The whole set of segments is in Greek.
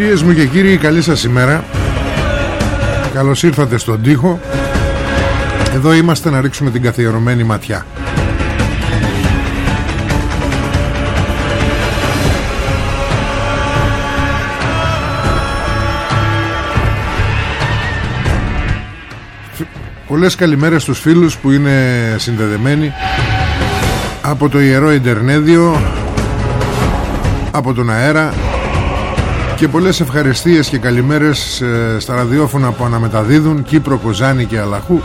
Κυρίες μου και κύριοι καλή σας ημέρα. Καλώς ήρθατε στον τοίχο. Εδώ είμαστε να ρίξουμε την καθιερωμένη ματιά. Πολλές καλημέρες στους φίλους που είναι συνδεδεμένοι Από το Ιερό Ιντερνέδιο Από τον αέρα και πολλές ευχαριστίες και καλημέρες ε, στα ραδιόφωνα που αναμεταδίδουν Κύπρο, Κοζάνη και Αλαχού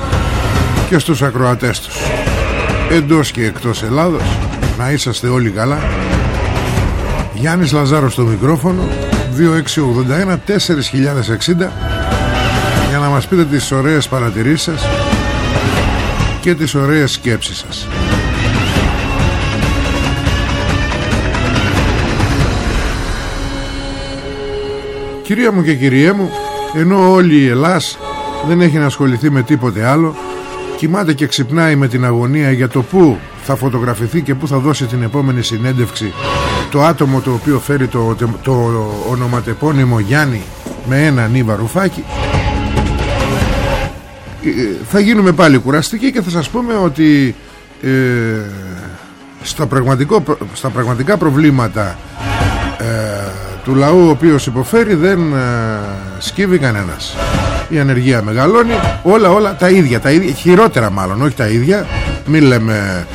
και στους ακροατές τους. Εντός και εκτός Ελλάδος να είσαστε όλοι καλά. Γιάννης Λαζάρος στο μικρόφωνο 2681 4060 για να μας πείτε τις ωραίες παρατηρήσεις σας και τις ωραίες σκέψεις σας Κυρία μου και κυριέ μου Ενώ όλη η Ελλάς δεν έχει να ασχοληθεί με τίποτε άλλο Κοιμάται και ξυπνάει με την αγωνία για το πού θα φωτογραφηθεί και πού θα δώσει την επόμενη συνέντευξη Το άτομο το οποίο φέρει το, το, το ονοματεπώνυμο Γιάννη με ένα νύβα ρουφάκι ε, Θα γίνουμε πάλι κουραστικοί και θα σας πούμε ότι ε, στα, πραγματικό, στα πραγματικά προβλήματα ε, του λαού ο οποίος υποφέρει δεν ε, σκύβει κανένας. Η ανεργία μεγαλώνει όλα όλα τα ίδια, τα ίδια χειρότερα μάλλον όχι τα ίδια. Μην λέμε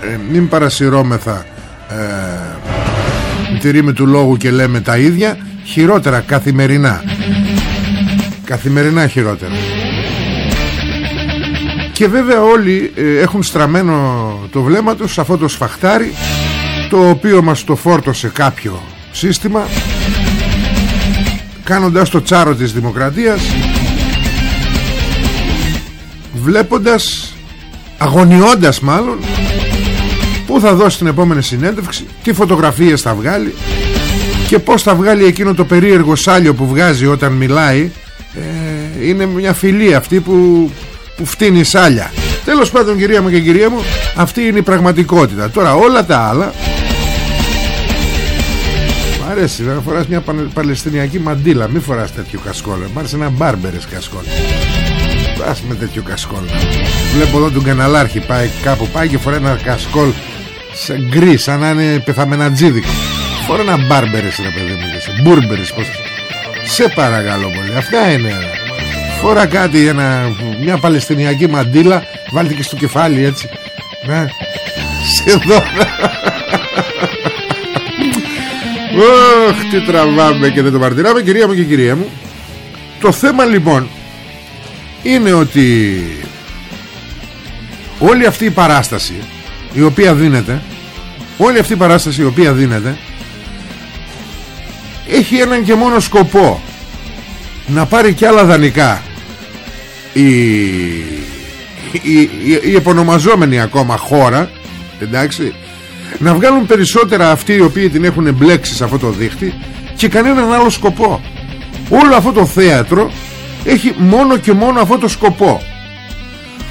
ε, μην παρασυρώμεθα ε, τηρíme του λόγου και λέμε τα ίδια χειρότερα καθημερινά. Καθημερινά χειρότερα. Και βέβαια όλοι ε, έχουν στραμμένο το βλέμμα τους σε αυτό το σφαχτάρι το οποίο μας το φόρτωσε κάποιο σύστημα κάνοντας το τσάρο της δημοκρατίας βλέποντας αγωνιώντας μάλλον που θα δώσει την επόμενη συνέντευξη τι φωτογραφίες θα βγάλει και πως θα βγάλει εκείνο το περίεργο σάλιο που βγάζει όταν μιλάει. Ε, είναι μια φιλή αυτή που, που φτύνει σάλια. Τέλος πάντων κυρία μου και κυρία μου αυτή είναι η πραγματικότητα. Τώρα όλα τα άλλα Μ' αρέσει να φοράς μια πανε- παλαιστινιακή μαντίλα Μην φοράς τέτοιο κασκόλ. Μ' άρεσε ένα μπάρμπερες κασκόλ. Φοράς με τέτοιο κασκόλ. Βλέπω εδώ τον καναλάρχη πάει, Κάπου πάει και φοράει ένα κασκόλ Σε γκρι σαν να είναι πεθαμενατζίδικο Φορά ένα μπάρμπερες ρε παιδί μου και σε Μπούρμπερες πως Σε παρακαλώ πολύ Αυτά είναι. Φορά κάτι ένα, Μια παλαιστινιακή μαντίλα Βάλτε και στο κεφάλι έτσι. Να Σε δω Ωχ, τι τραβάμε και δεν το μαρτυράμε Κυρία μου και κυρία μου. Το θέμα λοιπόν Είναι ότι Όλη αυτή η παράσταση Η οποία δίνεται Όλη αυτή η παράσταση η οποία δίνεται Έχει έναν και μόνο σκοπό Να πάρει και άλλα δανεικά Η η, η, η επωνομαζόμενη ακόμα χώρα Εντάξει να βγάλουν περισσότερα αυτοί οι οποίοι την έχουν μπλέξει σε αυτό το δίχτυ και κανέναν άλλο σκοπό. Όλο αυτό το θέατρο έχει μόνο και μόνο αυτό το σκοπό.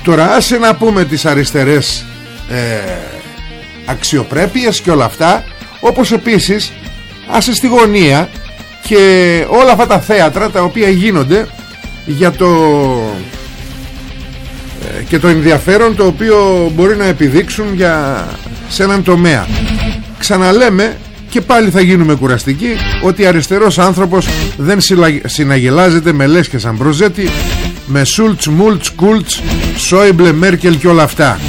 Τώρα άσε να πούμε τις αριστερές ε, αξιοπρέπειες και όλα αυτά όπως επίσης άσε στη γωνία και όλα αυτά τα θέατρα τα οποία γίνονται για το ε, και το ενδιαφέρον το οποίο μπορεί να επιδείξουν για, σε έναν τομέα. Ξαναλέμε και πάλι θα γίνουμε κουραστικοί ότι αριστερός άνθρωπος δεν συναγελάζεται με λέσχες σαν προζέτη με Σούλτς, Μούλτς, Κούλτς, Σόιμπλε, Μέρκελ και όλα αυτά.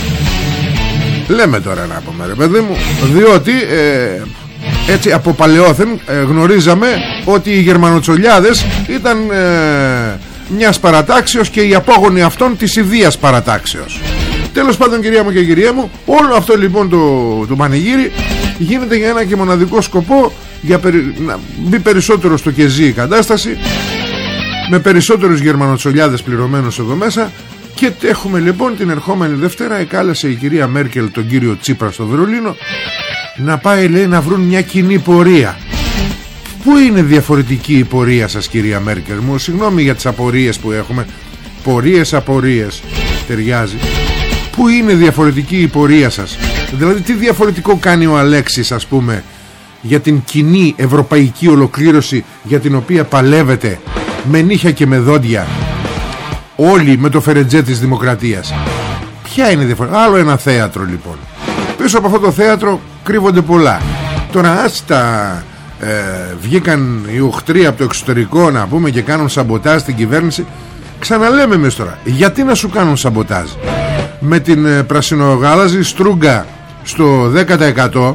Λέμε τώρα να πούμε ρε παιδί μου διότι ε, έτσι από παλαιόθεν ε, γνωρίζαμε ότι οι Γερμανοτσολιάδες ήταν ε, μιας παρατάξεως και οι απόγονοι αυτών της ιδίας παρατάξεως τέλος πάντων κυρία μου και κυρία μου όλο αυτό λοιπόν το, το πανηγύρι γίνεται για ένα και μοναδικό σκοπό για να μπει περισσότερο στο κεζί η κατάσταση με περισσότερους γερμανοτσολιάδες πληρωμένους εδώ μέσα. Και έχουμε λοιπόν την ερχόμενη Δευτέρα εκάλεσε η κυρία Μέρκελ τον κύριο Τσίπρα στο Βερολίνο να πάει λέει να βρουν μια κοινή πορεία. Πού είναι διαφορετική η πορεία σας κυρία Μέρκελ μου; Συγγνώμη για τις απορίες που έχουμε. Πορείες απορίες. Ταιριάζει Πού είναι διαφορετική η πορεία σας; Δηλαδή τι διαφορετικό κάνει ο Αλέξης ας πούμε Για την κοινή ευρωπαϊκή ολοκλήρωση Για την οποία παλεύετε Με νύχια και με δόντια; Όλοι με το φερετζέ της δημοκρατίας. Ποια είναι η διαφορά Άλλο ένα θέατρο λοιπόν. Πίσω από αυτό το θέατρο κρύβονται πολλά. Τώρα άστα ε, βγήκαν οι οχτροί από το εξωτερικό να πούμε και κάνουν σαμποτάζ στην κυβέρνηση. Ξαναλέμε εμείς τώρα Γιατί να σου κάνουν σαμποτάζ; Με την ε, πρασινογάλαζη στρούγκα στο 10%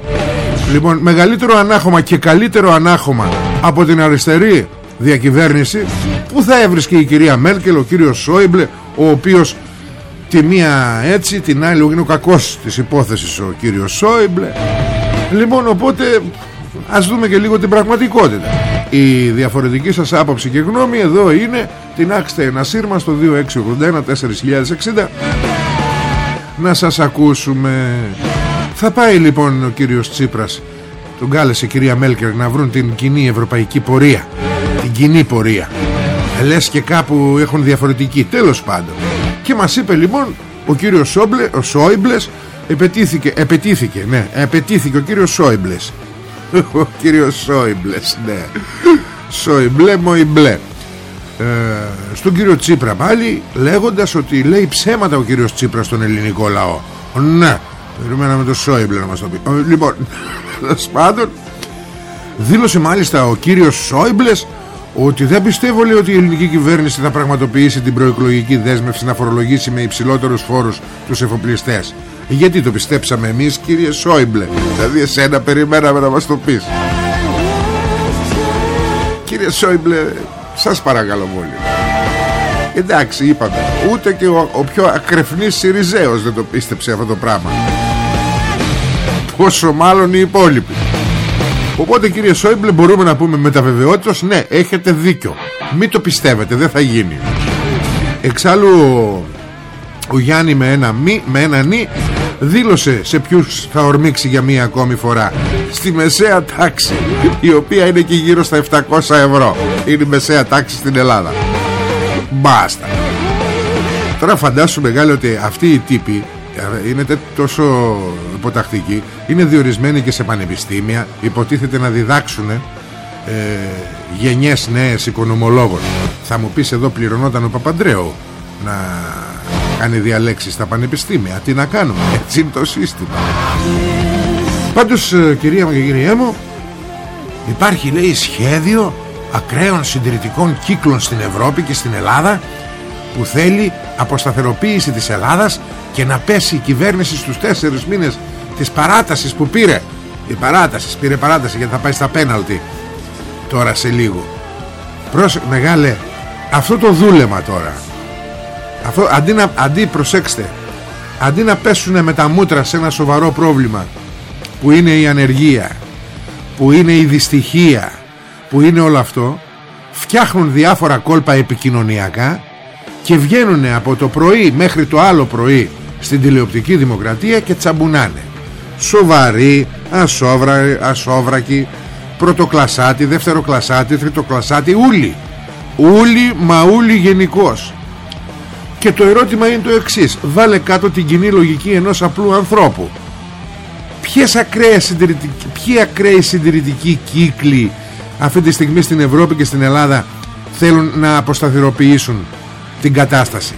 Λοιπόν μεγαλύτερο ανάχωμα και καλύτερο ανάχωμα Από την αριστερή διακυβέρνηση Πού θα έβρισκε η κυρία Μέρκελ Ο κύριος Σόιμπλε Ο οποίος τη μία έτσι την άλλη είναι ο κακός της υπόθεσης ο κύριος Σόιμπλε. Λοιπόν οπότε ας δούμε και λίγο την πραγματικότητα. Η διαφορετική σας άποψη και γνώμη εδώ είναι την άξτε ένα σύρμα στο 2681 4060 να σας ακούσουμε. Θα πάει λοιπόν ο κύριος Τσίπρας. Τον κάλεσε η κυρία Μέλκερ να βρουν την κοινή ευρωπαϊκή πορεία. Την κοινή πορεία. Λες και κάπου έχουν διαφορετική. Τέλος πάντων. Και μας είπε λοιπόν ο κύριος Σόμπλε, ο Σόιμπλες επετήθηκε, επετήθηκε, ναι, επετήθηκε ο κύριος Σόιμπλες. Ο κύριος Σόιμπλες, ναι. Σόιμπλε, Μοϊμπλε. ε, στον κύριο Τσίπρα πάλι λέγοντας ότι λέει ψέματα ο κύριος Τσίπρας στον ελληνικό λαό. Ναι, περιμέναμε το Σόιμπλε να μας το πει. Ε, λοιπόν, πάντων δήλωσε μάλιστα ο κύριος Σόιμπλες ότι δεν πιστεύω λέει ότι η ελληνική κυβέρνηση θα πραγματοποιήσει την προεκλογική δέσμευση να φορολογήσει με υψηλότερους φόρους τους εφοπλιστές. Γιατί το πιστέψαμε εμείς κύριε Σόιμπλε Δηλαδή εσένα περιμέναμε να μας το πεις. Κύριε Σόιμπλε Σας παρακαλώ πολύ. Εντάξει είπαμε Ούτε και ο, ο πιο ακρεφνής Σιριζέος δεν το πίστεψε αυτό το πράγμα. Πόσο μάλλον οι υπόλοιποι. Οπότε κύριε Σόιμπλε μπορούμε να πούμε με τα βεβαιότητας Ναι έχετε δίκιο. Μην το πιστεύετε δεν θα γίνει. Εξάλλου ο Γιάννη με ένα μη, με ένα νη δήλωσε σε ποιους θα ορμήξει για μία ακόμη φορά. Στη μεσαία τάξη η οποία είναι και γύρω στα 700 ευρώ είναι η μεσαία τάξη στην Ελλάδα. Μπάστα. Τώρα φαντάσου μεγάλη ότι αυτοί οι τύποι ε, είναι τόσο υποτακτικοί είναι διορισμένοι και σε πανεπιστήμια υποτίθεται να διδάξουν ε, γενιές νέες οικονομολόγων. Θα μου πεις εδώ πληρωνόταν ο Παπαντρέου να κάνει διαλέξεις στα πανεπιστήμια. Τι να κάνουμε Έτσι είναι το σύστημα. Πάντως ε, κυρία μου και κυρία μου Υπάρχει λέει σχέδιο ακραίων συντηρητικών κύκλων στην Ευρώπη και στην Ελλάδα που θέλει αποσταθεροποίηση της Ελλάδας και να πέσει η κυβέρνηση στους τέσσερις μήνες της παράτασης που πήρε. Η παράταση, πήρε παράταση γιατί θα πάει στα πέναλτι τώρα σε λίγο. Πρόσεχε μεγάλε αυτό το δούλεμα τώρα αυτό, αντί, να, αντί προσέξτε Αντί να πέσουν με τα μούτρα σε ένα σοβαρό πρόβλημα Που είναι η ανεργία Που είναι η δυστυχία Που είναι όλο αυτό Φτιάχνουν διάφορα κόλπα επικοινωνιακά Και βγαίνουν από το πρωί μέχρι το άλλο πρωί Στην τηλεοπτική δημοκρατία και τσαμπουνάνε. Σοβαροί, ασόβρα, ασόβρακοι Πρωτοκλασάτι, δευτεροκλασάτι, τριτοκλασάτι Ούλοι. Ούλι μα ούλι γενικώς. Και το ερώτημα είναι το εξής. Βάλε κάτω την κοινή λογική ενός απλού ανθρώπου. Ποιες ακραίες συντηρητικοί, ποιοι ακραίοι συντηρητικοί κύκλοι αυτή τη στιγμή στην Ευρώπη και στην Ελλάδα θέλουν να αποσταθεροποιήσουν την κατάσταση.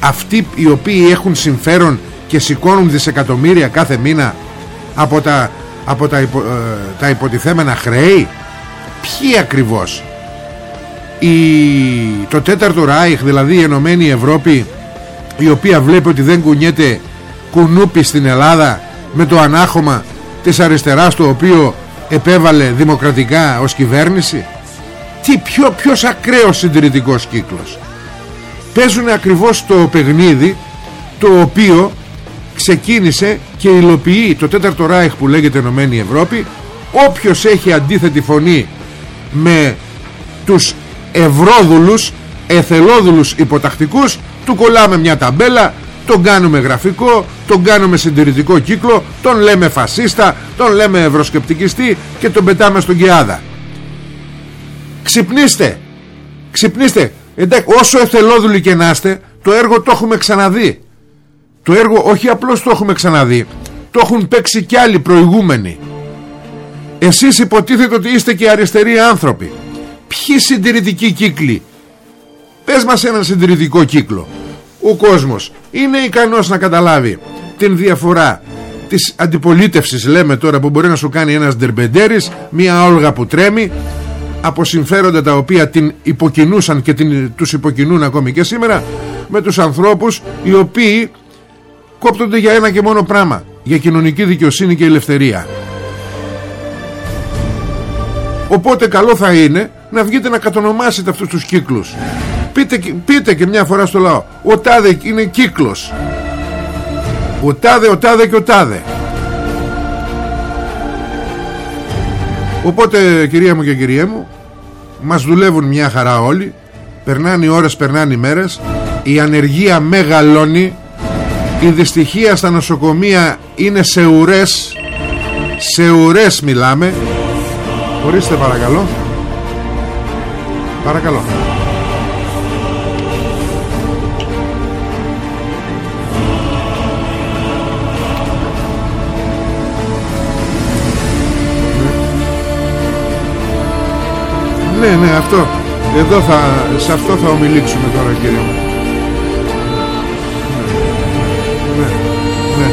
Αυτοί οι οποίοι έχουν συμφέρον και σηκώνουν δισεκατομμύρια κάθε μήνα από τα, από τα, υπο, ε, τα υποτιθέμενα χρέη ποιοι ακριβώς; Η, το τέταρτο Ράιχ δηλαδή η Ενωμένη Ευρώπη η οποία βλέπει ότι δεν κουνιέται κουνούπι στην Ελλάδα με το ανάχωμα της αριστεράς το οποίο επέβαλε δημοκρατικά ως κυβέρνηση. Τι ποιο, ποιος ακραίος συντηρητικός κύκλος. Παίζουν ακριβώς το παιχνίδι το οποίο ξεκίνησε και υλοποιεί το τέταρτο Ράιχ που λέγεται Ενωμένη Ευρώπη. Όποιος έχει αντίθετη φωνή με τους ευρώδουλους εθελόδουλους υποτακτικούς του κολλάμε μια ταμπέλα τον κάνουμε γραφικό τον κάνουμε συντηρητικό κύκλο τον λέμε φασίστα τον λέμε ευρωσκεπτικιστή και τον πετάμε στον Κιάδα. Ξυπνήστε ξυπνήστε. Εντάξει, όσο εθελόδουλοι και να είστε το έργο το έχουμε ξαναδεί. Το έργο όχι απλώς το έχουμε ξαναδεί το έχουν παίξει κι άλλοι προηγούμενοι. Εσείς υποτίθετε ότι είστε και αριστεροί άνθρωποι. Ποιοι συντηρητικοί κύκλοι; Πες μας έναν συντηρητικό κύκλο ο κόσμος είναι ικανός να καταλάβει την διαφορά της αντιπολίτευσης λέμε τώρα που μπορεί να σου κάνει ένας ντερμπεντέρης μια όλγα που τρέμει από συμφέροντα τα οποία την υποκινούσαν και την, τους υποκινούν ακόμη και σήμερα με τους ανθρώπους οι οποίοι κόπτονται για ένα και μόνο πράγμα για κοινωνική δικαιοσύνη και ελευθερία. Οπότε καλό θα είναι να βγείτε να κατονομάσετε αυτούς τους κύκλους πείτε, πείτε και μια φορά στο λαό. Ο τάδε είναι κύκλος. Ο τάδε, ο τάδε και ο τάδε. Οπότε κυρία μου και κυρία μου Μας δουλεύουν μια χαρά όλοι. Περνάνε οι ώρες, περνάνε οι μέρες. Η ανεργία μεγαλώνει. Η δυστυχία στα νοσοκομεία Είναι σε ουρές. Σε ουρές μιλάμε. Ορίστε παρακαλώ. Παρακαλώ Ναι, ναι, αυτό. Εδώ θα, σε αυτό θα ομιλήξουμε τώρα κύριε μου. Ναι, ναι, ναι.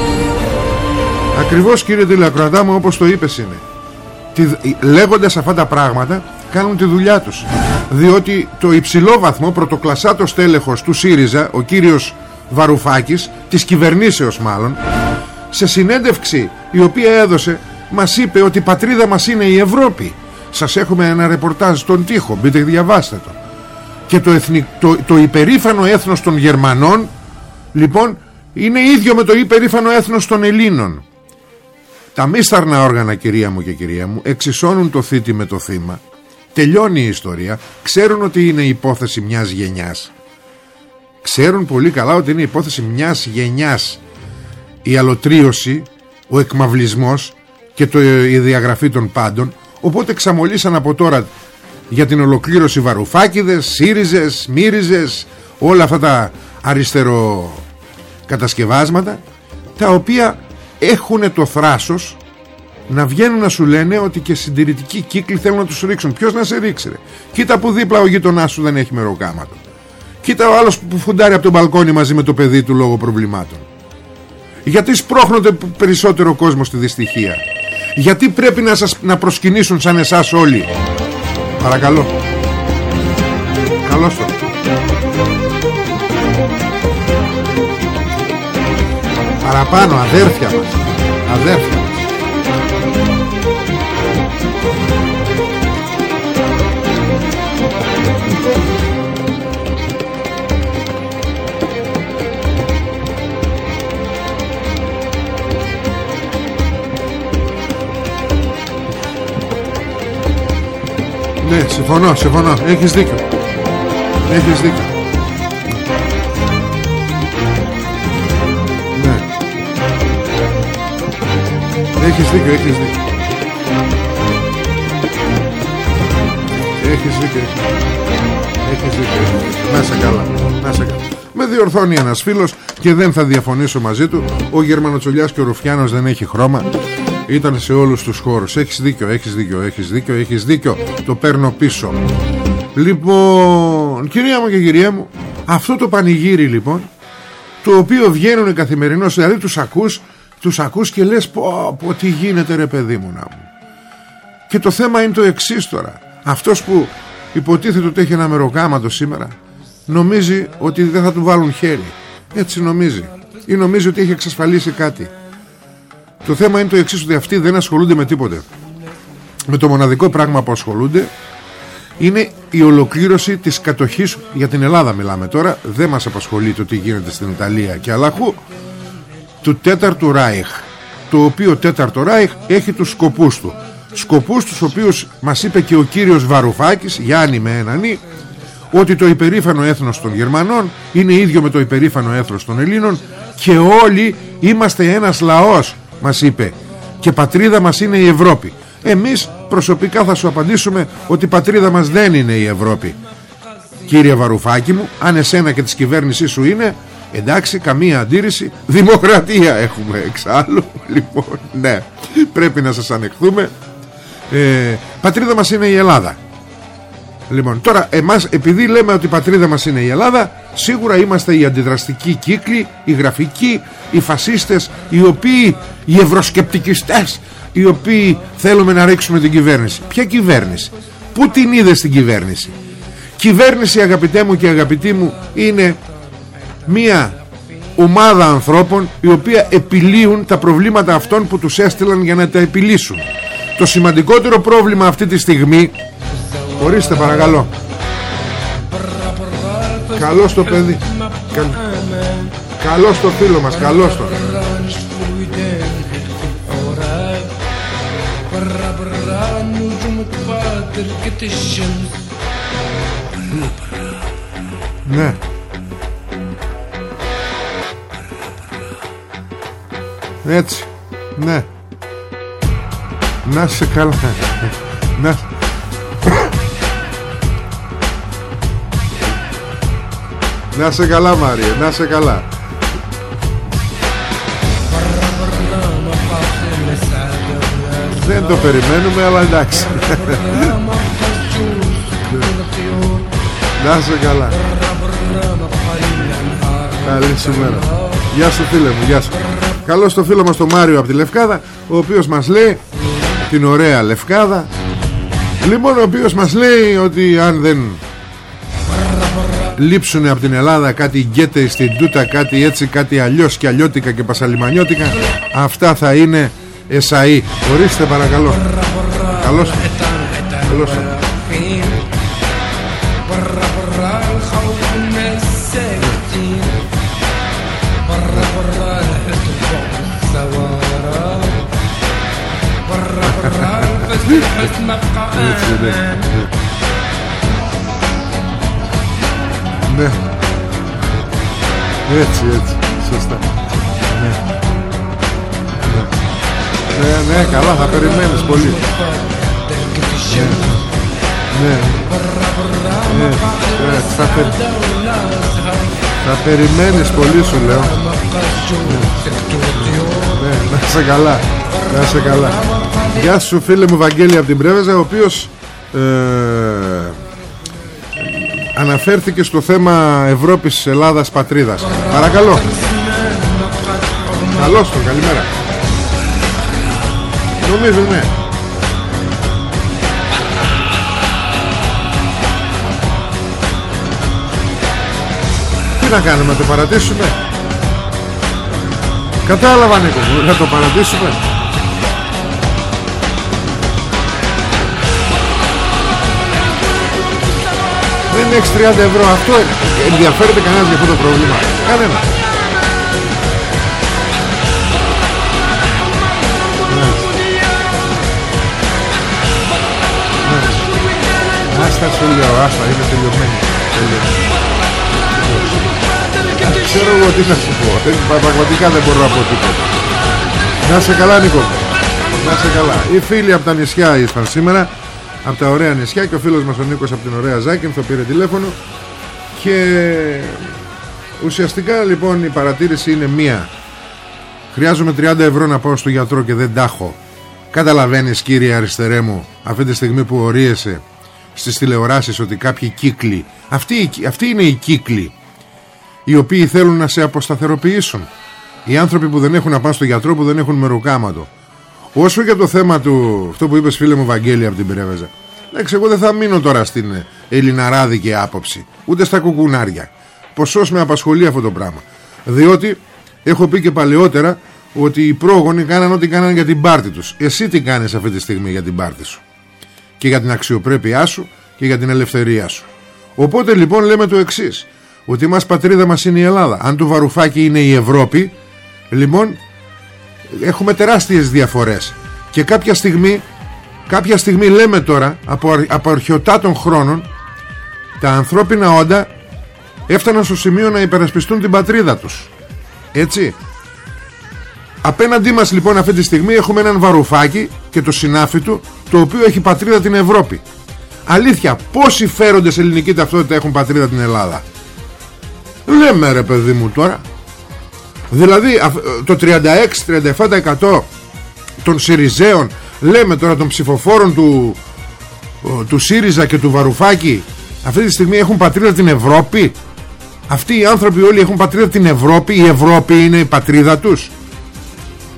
Ακριβώς κύριε τηλεακροατά μου όπως το είπες είναι. Τι, λέγοντας αυτά τα πράγματα κάνουν τη δουλειά τους. Διότι το υψηλό βαθμό πρωτοκλασσάτος τέλεχος του ΣΥΡΙΖΑ, ο κύριος Βαρουφάκης, της κυβερνήσεως μάλλον, σε συνέντευξη η οποία έδωσε μας είπε ότι η πατρίδα μας είναι η Ευρώπη σας έχουμε ένα ρεπορτάζ στον τοίχο Μπείτε διαβάστε το. Και το, εθνικ, το, το υπερήφανο έθνος των Γερμανών Λοιπόν είναι ίδιο με το υπερήφανο έθνος των Ελλήνων. Τα μίσταρνα όργανα κυρία μου και κυρία μου Εξισώνουν το θήτη με το θύμα. Τελειώνει η ιστορία. Ξέρουν ότι είναι υπόθεση μιας γενιάς. Ξέρουν πολύ καλά ότι είναι υπόθεση μιας γενιάς. Η αλωτρίωση Ο εκμαυλισμός Και το, η διαγραφή των πάντων Οπότε ξαμολύσαν από τώρα για την ολοκλήρωση βαρουφάκιδες, σύριζες, μύριζες, όλα αυτά τα αριστερο κατασκευάσματα τα οποία έχουν το θράσος να βγαίνουν να σου λένε ότι και συντηρητικοί κύκλοι θέλουν να τους ρίξουν. Ποιος να σε ρίξει ρε; Κοίτα που δίπλα ο γείτονάς σου δεν έχει μεροκάματο. Κοίτα ο άλλος που φουντάρει από τον μπαλκόνι μαζί με το παιδί του λόγω προβλημάτων. Γιατί σπρώχνονται περισσότερο κόσμο στη δυστυχία. Γιατί πρέπει να σας να προσκυνήσουν σαν εσάς όλοι. Παρακαλώ. Καλώς το. Παραπάνω αδέρφια μας. Αδέρφια Ναι, συμφωνώ, συμφωνώ. Έχεις δίκιο. Έχεις δίκιο. Ναι. Έχεις δίκιο, έχεις δίκιο. Έχεις δίκιο. Έχεις δίκιο. Να σε καλά. Να σε καλά. Με διορθώνει ένας φίλος και δεν θα διαφωνήσω μαζί του. Ο Γερμανοτσολιάς και ο Ρουφιάνος δεν έχει χρώμα. Ήταν σε όλους τους χώρους. Έχεις δίκιο, έχεις δίκιο, έχεις δίκιο, έχεις δίκιο. Το παίρνω πίσω. Λοιπόν, κυρία μου και κυρία μου, αυτό το πανηγύρι λοιπόν, το οποίο βγαίνουν καθημερινώς, δηλαδή τους ακούς, τους ακούς και λες πω, πω τι γίνεται ρε παιδί μου να μου. Και το θέμα είναι το εξής τώρα. Αυτός που υποτίθεται ότι έχει ένα μεροκάματο σήμερα, νομίζει ότι δεν θα του βάλουν χέρι. Έτσι νομίζει. Ή νομίζει ότι έχει εξασφαλίσει κάτι. Το θέμα είναι το εξής ότι αυτοί δεν ασχολούνται με τίποτε. Με το μοναδικό πράγμα που ασχολούνται είναι η ολοκλήρωση της κατοχής για την Ελλάδα μιλάμε τώρα. Δεν μας απασχολεί το τι γίνεται στην Ιταλία και αλλαχού του τέταρτου Ράιχ το οποίο τέταρτο Ράιχ έχει τους σκοπούς του. Σκοπούς τους οποίους μας είπε και ο κύριος Βαρουφάκης Γιάννη με έναν ότι το υπερήφανο έθνος των Γερμανών είναι ίδιο με το υπερήφανο έθνος των Ελλήνων και όλοι είμαστε ένας λαός μας είπε. Και πατρίδα μας είναι η Ευρώπη. Εμείς προσωπικά θα σου απαντήσουμε ότι η πατρίδα μας δεν είναι η Ευρώπη. Κύριε Βαρουφάκη μου Αν εσένα και της κυβέρνησής σου είναι Εντάξει καμία αντίρρηση Δημοκρατία έχουμε εξάλλου. Λοιπόν ναι Πρέπει να σας ανεχθούμε. Ε, Πατρίδα μας είναι η Ελλάδα Λοιπόν τώρα εμάς επειδή λέμε ότι η πατρίδα μας είναι η Ελλάδα Σίγουρα είμαστε οι αντιδραστικοί κύκλοι Οι γραφικοί Οι φασίστες Οι οποίοι Οι ευρωσκεπτικιστές οι οποίοι θέλουμε να ρίξουμε την κυβέρνηση. Ποια κυβέρνηση; Πού την είδε στην κυβέρνηση; Κυβέρνηση αγαπητέ μου και αγαπητοί μου είναι μία ομάδα ανθρώπων οι οποία επιλύουν τα προβλήματα αυτών που τους έστειλαν για να τα επιλύσουν. Το σημαντικότερο πρόβλημα αυτή τη στιγμή ορίστε παρακαλώ. Καλώς το παιδί. Καλώς το φίλο μας Καλώς το. Ναι. Έτσι. Ναι. Να σε καλά. Να Να σε καλά Μάριε Να σε καλά. Δεν το περιμένουμε αλλά εντάξει. Να σε καλά. Καλή σου μέρα. Γεια σου φίλε μου Γεια σου. Καλώς το φίλο μας τον Μάριο από τη Λευκάδα Ο οποίος μας λέει Την ωραία Λευκάδα. Λοιπόν ο οποίος μας λέει ότι αν δεν λείψουν από την Ελλάδα κάτι γκέτε στην τούτα κάτι έτσι κάτι αλλιώς και αλλιώτικα και πασαλιμανιώτικα. Αυτά θα είναι εσαΐ. Ορίστε παρακαλώ. Καλώς. Καλώς Ναι. Έτσι έτσι. Σωστά. Ναι. Ναι, ναι καλά θα περιμένεις πολύ. Ναι. Ναι, ναι θα, περι... θα περιμένεις πολύ σου λέω. Ναι, να σε καλά. Να σε καλά. Γεια σου φίλε μου Βαγγέλη από την Πρέβεζα Ο οποίος ε, Αναφέρθηκε στο θέμα Ευρώπης, Ελλάδας, Πατρίδας. Παρακαλώ. Καλώς το, καλημέρα. Νομίζω ναι. Τι να κάνουμε, να το παρατήσουμε; Κατάλαβα Νίκο Να το παρατήσουμε έχεις 30 ευρώ. Αυτό ενδιαφέρεται κανένας για αυτό το πρόβλημα. Κανένας. Άστα σου λέω, άστα, είναι τελειωμένη Ξέρω εγώ τι να σου πω. Πραγματικά δεν μπορώ να πω τίποτα. Να σε καλά Νίκο. Να σε καλά. Οι φίλοι από τα νησιά ήρθαν σήμερα από τα ωραία νησιά και ο φίλος μας ο Νίκος από την ωραία Ζάκη θα πήρε τηλέφωνο. Και ουσιαστικά λοιπόν η παρατήρηση είναι μία. Χρειάζομαι 30 ευρώ να πάω στο γιατρό και δεν τα έχω. Καταλαβαίνεις κύριε αριστερέ μου αυτή τη στιγμή που ορίεσαι στις τηλεοράσεις ότι κάποιοι κύκλοι αυτοί, αυτοί είναι οι κύκλοι οι οποίοι θέλουν να σε αποσταθεροποιήσουν. Οι άνθρωποι που δεν έχουν να πάνε στο γιατρό που δεν έχουν μεροκάματο όσο για το θέμα του αυτό που είπες φίλε μου Βαγγέλη από την Πρέβεζα. Εντάξει εγώ δεν θα μείνω τώρα στην ελληναράδικη άποψη ούτε στα κουκουνάρια. Ποσός με απασχολεί αυτό το πράγμα. Διότι έχω πει και παλαιότερα ότι οι πρόγονοι κάναν ό,τι κάναν για την πάρτη τους. Εσύ τι κάνεις αυτή τη στιγμή για την πάρτη σου; Και για την αξιοπρέπειά σου και για την ελευθερία σου. Οπότε λοιπόν λέμε το εξής ότι μας πατρίδα μας είναι η Ελλάδα. Αν το βαρουφάκι είναι η Ευρώπη λοιπόν έχουμε τεράστιες διαφορές και κάποια στιγμή κάποια στιγμή λέμε τώρα από, από αρχαιοτάτων χρόνων τα ανθρώπινα όντα έφταναν στο σημείο να υπερασπιστούν την πατρίδα τους έτσι Απέναντί μας λοιπόν αυτή τη στιγμή έχουμε έναν βαρουφάκι και το συνάφι του το οποίο έχει πατρίδα την Ευρώπη. Αλήθεια, πόσοι φέρονται σε ελληνική ταυτότητα έχουν πατρίδα την Ελλάδα; Λέμε ρε παιδί μου τώρα. Δηλαδή το 36-37% των Σιριζέων λέμε τώρα των ψηφοφόρων του, του ΣΥΡΙΖΑ και του Βαρουφάκη αυτή τη στιγμή έχουν πατρίδα την Ευρώπη; Αυτοί οι άνθρωποι όλοι έχουν πατρίδα την Ευρώπη. Η Ευρώπη είναι η πατρίδα τους.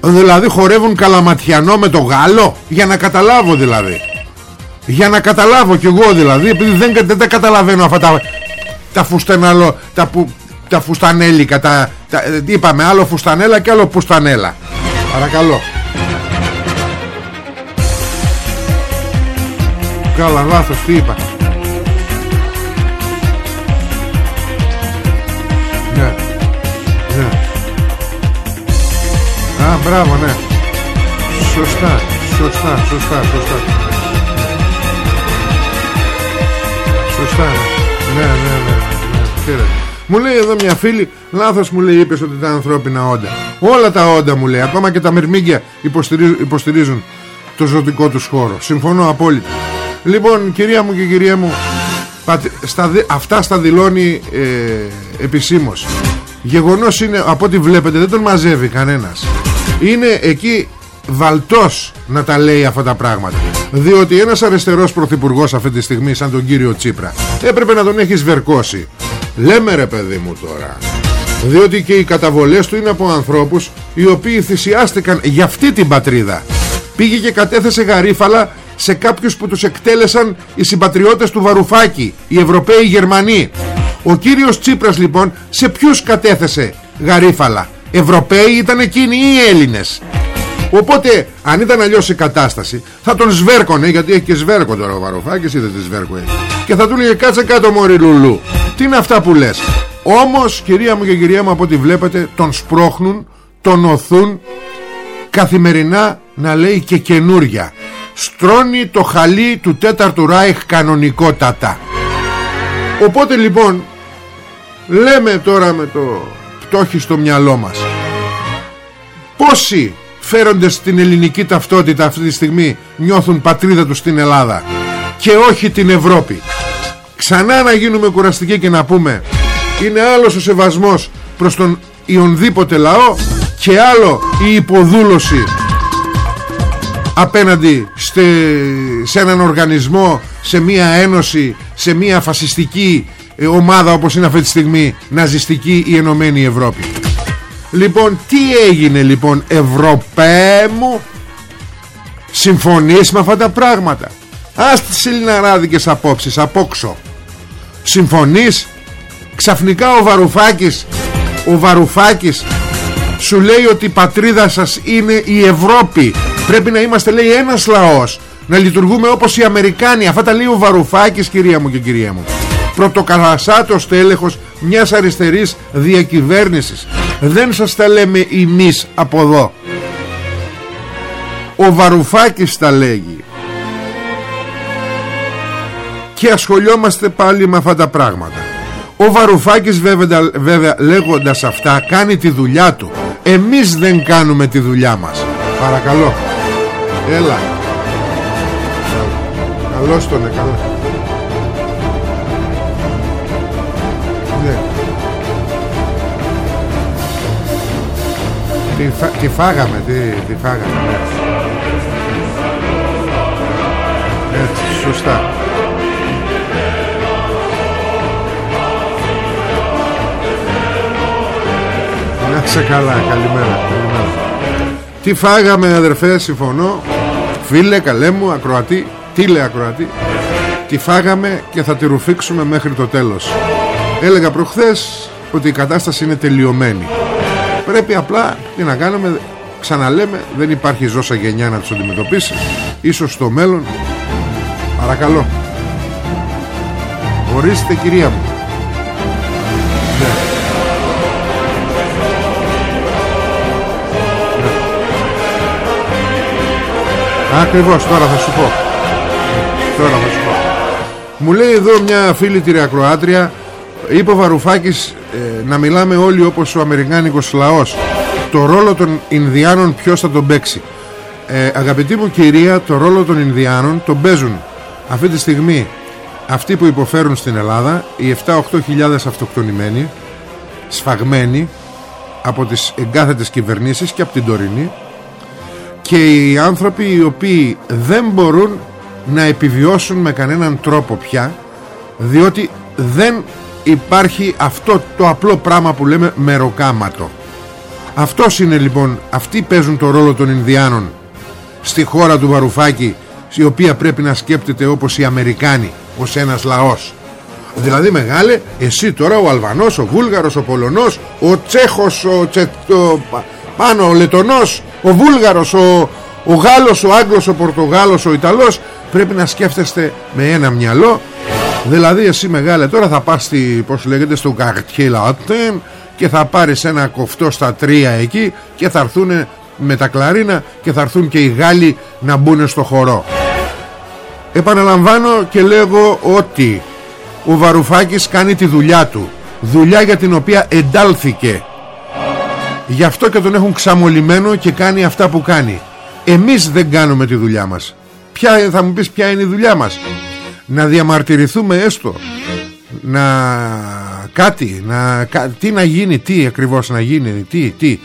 Δηλαδή χορεύουν καλαματιανό με το Γάλλο Για να καταλάβω δηλαδή Για να καταλάβω κι εγώ δηλαδή Επειδή δεν, δεν τα καταλαβαίνω αυτά τα Τα φουστανέλο Τα, που, τα φουστανέλικα τα, τα, Τι είπαμε άλλο φουστανέλα και άλλο φουστανέλα Παρακαλώ Καλά λάθος τι είπα Α, μπράβο, ναι. Σωστά, σωστά, σωστά, σωστά. Σωστά, ναι, ναι, ναι, ναι, ναι. Μου λέει εδώ μια φίλη, λάθος μου λέει είπες ότι τα ανθρώπινα όντα. Όλα τα όντα μου λέει, ακόμα και τα μερμήγκια υποστηρίζουν, υποστηρίζουν το ζωτικό τους χώρο. Συμφωνώ απόλυτα. Λοιπόν, κυρία μου και κυρία μου, στα, αυτά στα δηλώνει ε, επισήμως. Γεγονός είναι, από ό,τι βλέπετε, δεν τον μαζεύει κανένας είναι εκεί βαλτός να τα λέει αυτά τα πράγματα διότι ένας αριστερός πρωθυπουργός αυτή τη στιγμή σαν τον κύριο Τσίπρα έπρεπε να τον έχεις βερκώσει λέμε ρε παιδί μου τώρα διότι και οι καταβολές του είναι από ανθρώπους οι οποίοι θυσιάστηκαν για αυτή την πατρίδα. Πήγε και κατέθεσε γαρίφαλα σε κάποιους που τους εκτέλεσαν οι συμπατριώτες του Βαρουφάκη οι Ευρωπαίοι Γερμανοί. Ο κύριος Τσίπρας λοιπόν σε ποιους κατέθεσε γαρίφαλα Ευρωπαίοι ήταν εκείνοι ή Έλληνες; Οπότε αν ήταν αλλιώς η κατάσταση Θα τον σβέρκωνε γιατί έχει και σβέρκο τώρα ο Βαροφάκης Είδε τι σβέρκο έχει Και θα του λέγε κάτσε κάτω μωρή λουλού Τι είναι αυτά που λες; Όμως κυρία μου και κυρία μου από ό,τι βλέπετε Τον σπρώχνουν, τον οθούν Καθημερινά να λέει και καινούρια. Στρώνει το χαλί του τέταρτου Ράιχ κανονικότατα. Οπότε λοιπόν Λέμε τώρα με το πτώχει στο μυαλό μας. Πόσοι φέρονται στην ελληνική ταυτότητα αυτή τη στιγμή νιώθουν πατρίδα τους στην Ελλάδα; Και όχι την Ευρώπη. Ξανά να γίνουμε κουραστικοί και να πούμε Είναι άλλος ο σεβασμός προς τον ιονδήποτε λαό και άλλο η υποδούλωση απέναντι σε έναν οργανισμό, σε μία ένωση, σε μία φασιστική ε, ομάδα όπως είναι αυτή τη στιγμή ναζιστική η Ενωμένη Ευρώπη λοιπόν τι έγινε λοιπόν Ευρωπαί μου; Συμφωνείς με αυτά τα πράγματα; Ας τις ελληναράδικες απόψεις απόξω. Συμφωνείς; Ξαφνικά ο Βαρουφάκης ο Βαρουφάκης σου λέει ότι η πατρίδα σας είναι η Ευρώπη. Πρέπει να είμαστε λέει ένας λαός. Να λειτουργούμε όπως οι Αμερικάνοι. Αυτά τα λέει ο Βαρουφάκης κυρία μου και κυρία μου. Πρωτοκαθασάτος τέλεχος μιας αριστερής διακυβέρνησης. Δεν σας τα λέμε εμείς από εδώ. Ο Βαρουφάκης τα λέγει και ασχολιόμαστε πάλι με αυτά τα πράγματα. Ο Βαρουφάκης βέβαια, βέβαια λέγοντας αυτά κάνει τη δουλειά του. Εμείς δεν κάνουμε τη δουλειά μας. Παρακαλώ. Έλα. Καλώς τον καλά Ναι. Τι, φα... τι φάγαμε, τι, τι φάγαμε. Ναι. Έτσι, σωστά Να σε καλά, καλημέρα, καλημέρα. Τι φάγαμε αδερφέ, συμφωνώ. Φίλε, καλέ μου, ακροατή Τίλε ακροατή. Τη φάγαμε και θα τη ρουφήξουμε μέχρι το τέλος. Έλεγα προχθές ότι η κατάσταση είναι τελειωμένη. Πρέπει απλά, τι να κάνουμε Ξαναλέμε, δεν υπάρχει ζώσα γενιά να τους αντιμετωπίσει. Ίσως στο μέλλον. Παρακαλώ. Ορίστε κυρία μου Ακριβώς τώρα θα σου πω. Τώρα θα σου πω. Μου λέει εδώ μια φίλη τυριακροάτρια Είπε ο Βαρουφάκης ε, να μιλάμε όλοι όπως ο Αμερικάνικος λαός. Το ρόλο των Ινδιάνων ποιος θα τον παίξει. Ε, Αγαπητή μου κυρία Το ρόλο των Ινδιάνων τον παίζουν. Αυτή τη στιγμή Αυτοί που υποφέρουν στην Ελλάδα Οι 7-8 χιλιάδες αυτοκτονημένοι Σφαγμένοι Από τις εγκάθετες κυβερνήσεις Και από την τωρινή Και οι άνθρωποι οι οποίοι δεν μπορούν Να επιβιώσουν με κανέναν τρόπο πια Διότι δεν υπάρχει αυτό το απλό πράγμα που λέμε μεροκάματο. Αυτός είναι λοιπόν Αυτοί παίζουν το ρόλο των Ινδιάνων Στη χώρα του Βαρουφάκη Η οποία πρέπει να σκέπτεται όπως οι Αμερικάνοι Ως ένας λαός Δηλαδή μεγάλε Εσύ τώρα ο Αλβανός, ο Βούλγαρος, ο Πολωνός Ο Τσέχος Ο, Τσε, ο πάνω ο Λετονός Ο Βούλγαρος, ο, ο Γάλλος Ο Άγγλος, ο Πορτογάλος, ο Ιταλός Πρέπει να σκέφτεστε με ένα μυαλό Δηλαδή εσύ μεγάλε τώρα θα πας στη, πώς λέγεται, στο Καρτιέλατεν και θα πάρεις ένα κοφτό στα τρία εκεί και θα έρθουν με τα κλαρίνα και θα έρθουν και οι Γάλλοι να μπουν στο χορό. Επαναλαμβάνω και λέγω ότι ο Βαρουφάκης κάνει τη δουλειά του. Δουλειά για την οποία εντάλθηκε. Γι' αυτό και τον έχουν ξαμολυμένο και κάνει αυτά που κάνει. Εμείς δεν κάνουμε τη δουλειά μας. Ποια, θα μου πεις ποια είναι η δουλειά μας; Να διαμαρτυρηθούμε έστω να κάτι να, τι να γίνει τι ακριβώς να γίνει τι, τι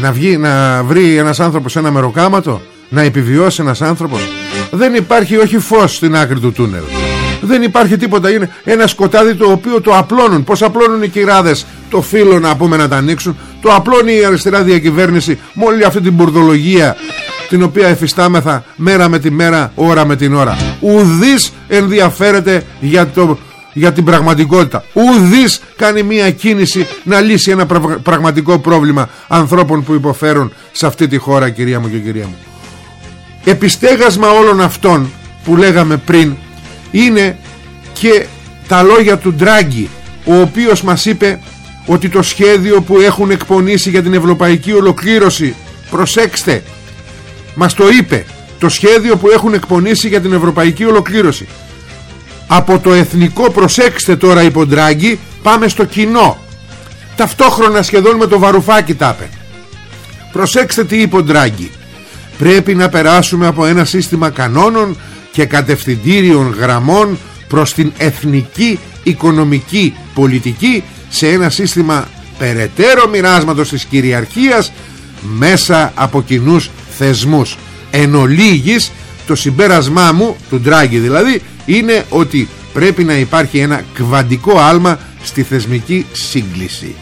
να, βγει, να βρει ένας άνθρωπος ένα μεροκάματο να επιβιώσει ένας άνθρωπος δεν υπάρχει όχι φως στην άκρη του τούνελ δεν υπάρχει τίποτα είναι ένα σκοτάδι το οποίο το απλώνουν πως απλώνουν οι κυράδες; Το φύλλο να πούμε να τα ανοίξουν το απλώνει η αριστερά διακυβέρνηση με όλη αυτή την μπουρδολογία την οποία εφιστάμεθα μέρα με τη μέρα, ώρα με την ώρα. Ουδής ενδιαφέρεται για, το, για την πραγματικότητα. Ουδής κάνει μία κίνηση να λύσει ένα πραγματικό πρόβλημα ανθρώπων που υποφέρουν σε αυτή τη χώρα κυρία μου και κυρία μου. Επιστέγασμα όλων αυτών που λέγαμε πριν είναι και τα λόγια του Ντράγκη ο οποίος μας είπε ότι το σχέδιο που έχουν εκπονήσει για την ευρωπαϊκή ολοκλήρωση προσέξτε μας το είπε το σχέδιο που έχουν εκπονήσει για την ευρωπαϊκή ολοκλήρωση. Από το εθνικό προσέξτε τώρα υποντράγκη πάμε στο κοινό. Ταυτόχρονα σχεδόν με το βαρουφάκι τάπε προσέξτε τι υποντράγκη πρέπει να περάσουμε από ένα σύστημα κανόνων και κατευθυντήριων γραμμών προς την εθνική οικονομική πολιτική σε ένα σύστημα περαιτέρω μοιράσματος της κυριαρχίας μέσα από κοινούς θεσμούς. Εν ολίγης, το συμπέρασμά μου του Ντράγκη δηλαδή είναι ότι πρέπει να υπάρχει ένα κβαντικό άλμα στη θεσμική σύγκληση.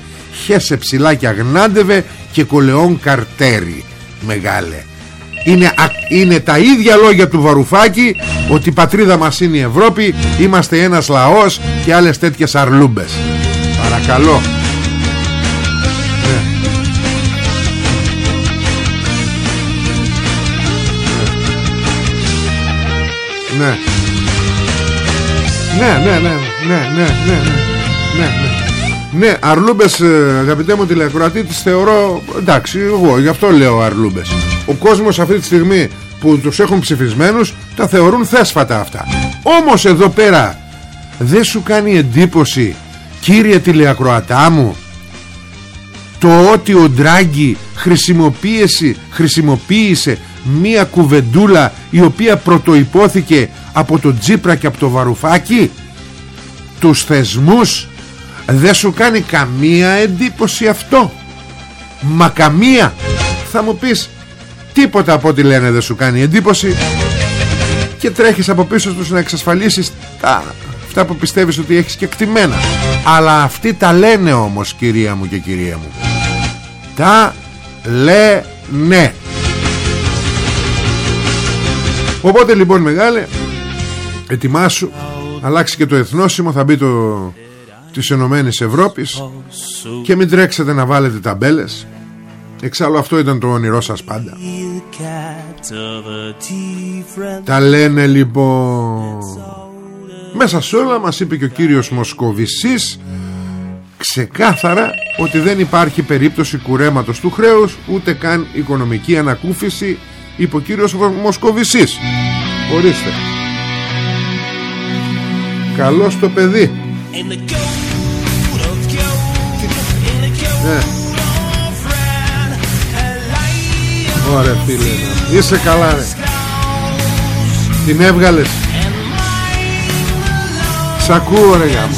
Χέσε ψηλά και αγνάντευε και κολεόν καρτέρι μεγάλε είναι, είναι τα ίδια λόγια του Βαρουφάκη ότι η πατρίδα μας είναι η Ευρώπη είμαστε ένας λαός και άλλες τέτοιες αρλούμπες παρακαλώ ναι. Ναι, ναι, ναι, ναι, ναι, ναι, ναι, ναι, ναι. Ναι, αρλούμπες αγαπητέ μου τηλεκροατή τις θεωρώ εντάξει εγώ γι' αυτό λέω αρλούμπες Ο κόσμος αυτή τη στιγμή που τους έχουν ψηφισμένους τα θεωρούν θέσφατα αυτά. Όμως εδώ πέρα δεν σου κάνει εντύπωση κύριε τηλεακροατά μου το ότι ο Ντράγκη χρησιμοποίησε, χρησιμοποίησε μία κουβεντούλα η οποία πρωτοϋπόθηκε από τον Τζίπρα και από το Βαρουφάκι τους θεσμούς δεν σου κάνει καμία εντύπωση αυτό; Μα καμία. Θα μου πεις τίποτα από ό,τι λένε δεν σου κάνει εντύπωση. Και τρέχεις από πίσω τους να εξασφαλίσεις τα, αυτά που πιστεύεις ότι έχεις και κτημένα αλλά αυτοί τα λένε όμως κυρία μου και κυρία μου. Τα λένε. Οπότε λοιπόν μεγάλε ετοιμάσου αλλάξει και το εθνόσημο θα μπει το της Ενωμένης Ευρώπης και μην τρέξετε να βάλετε ταμπέλες εξάλλου αυτό ήταν το όνειρό σας πάντα. Τα λένε λοιπόν. Μέσα σε όλα μας είπε και ο κύριος Μοσκοβισής ξεκάθαρα ότι δεν υπάρχει περίπτωση κουρέματος του χρέους ούτε καν οικονομική ανακούφιση είπε ο κύριος Μοσκοβισής. Ορίστε. Καλώς το παιδί. Ναι. Ωραία φίλε. Είσαι καλά ρε. Την έβγαλες. Σ' ακούω ρε γάμο.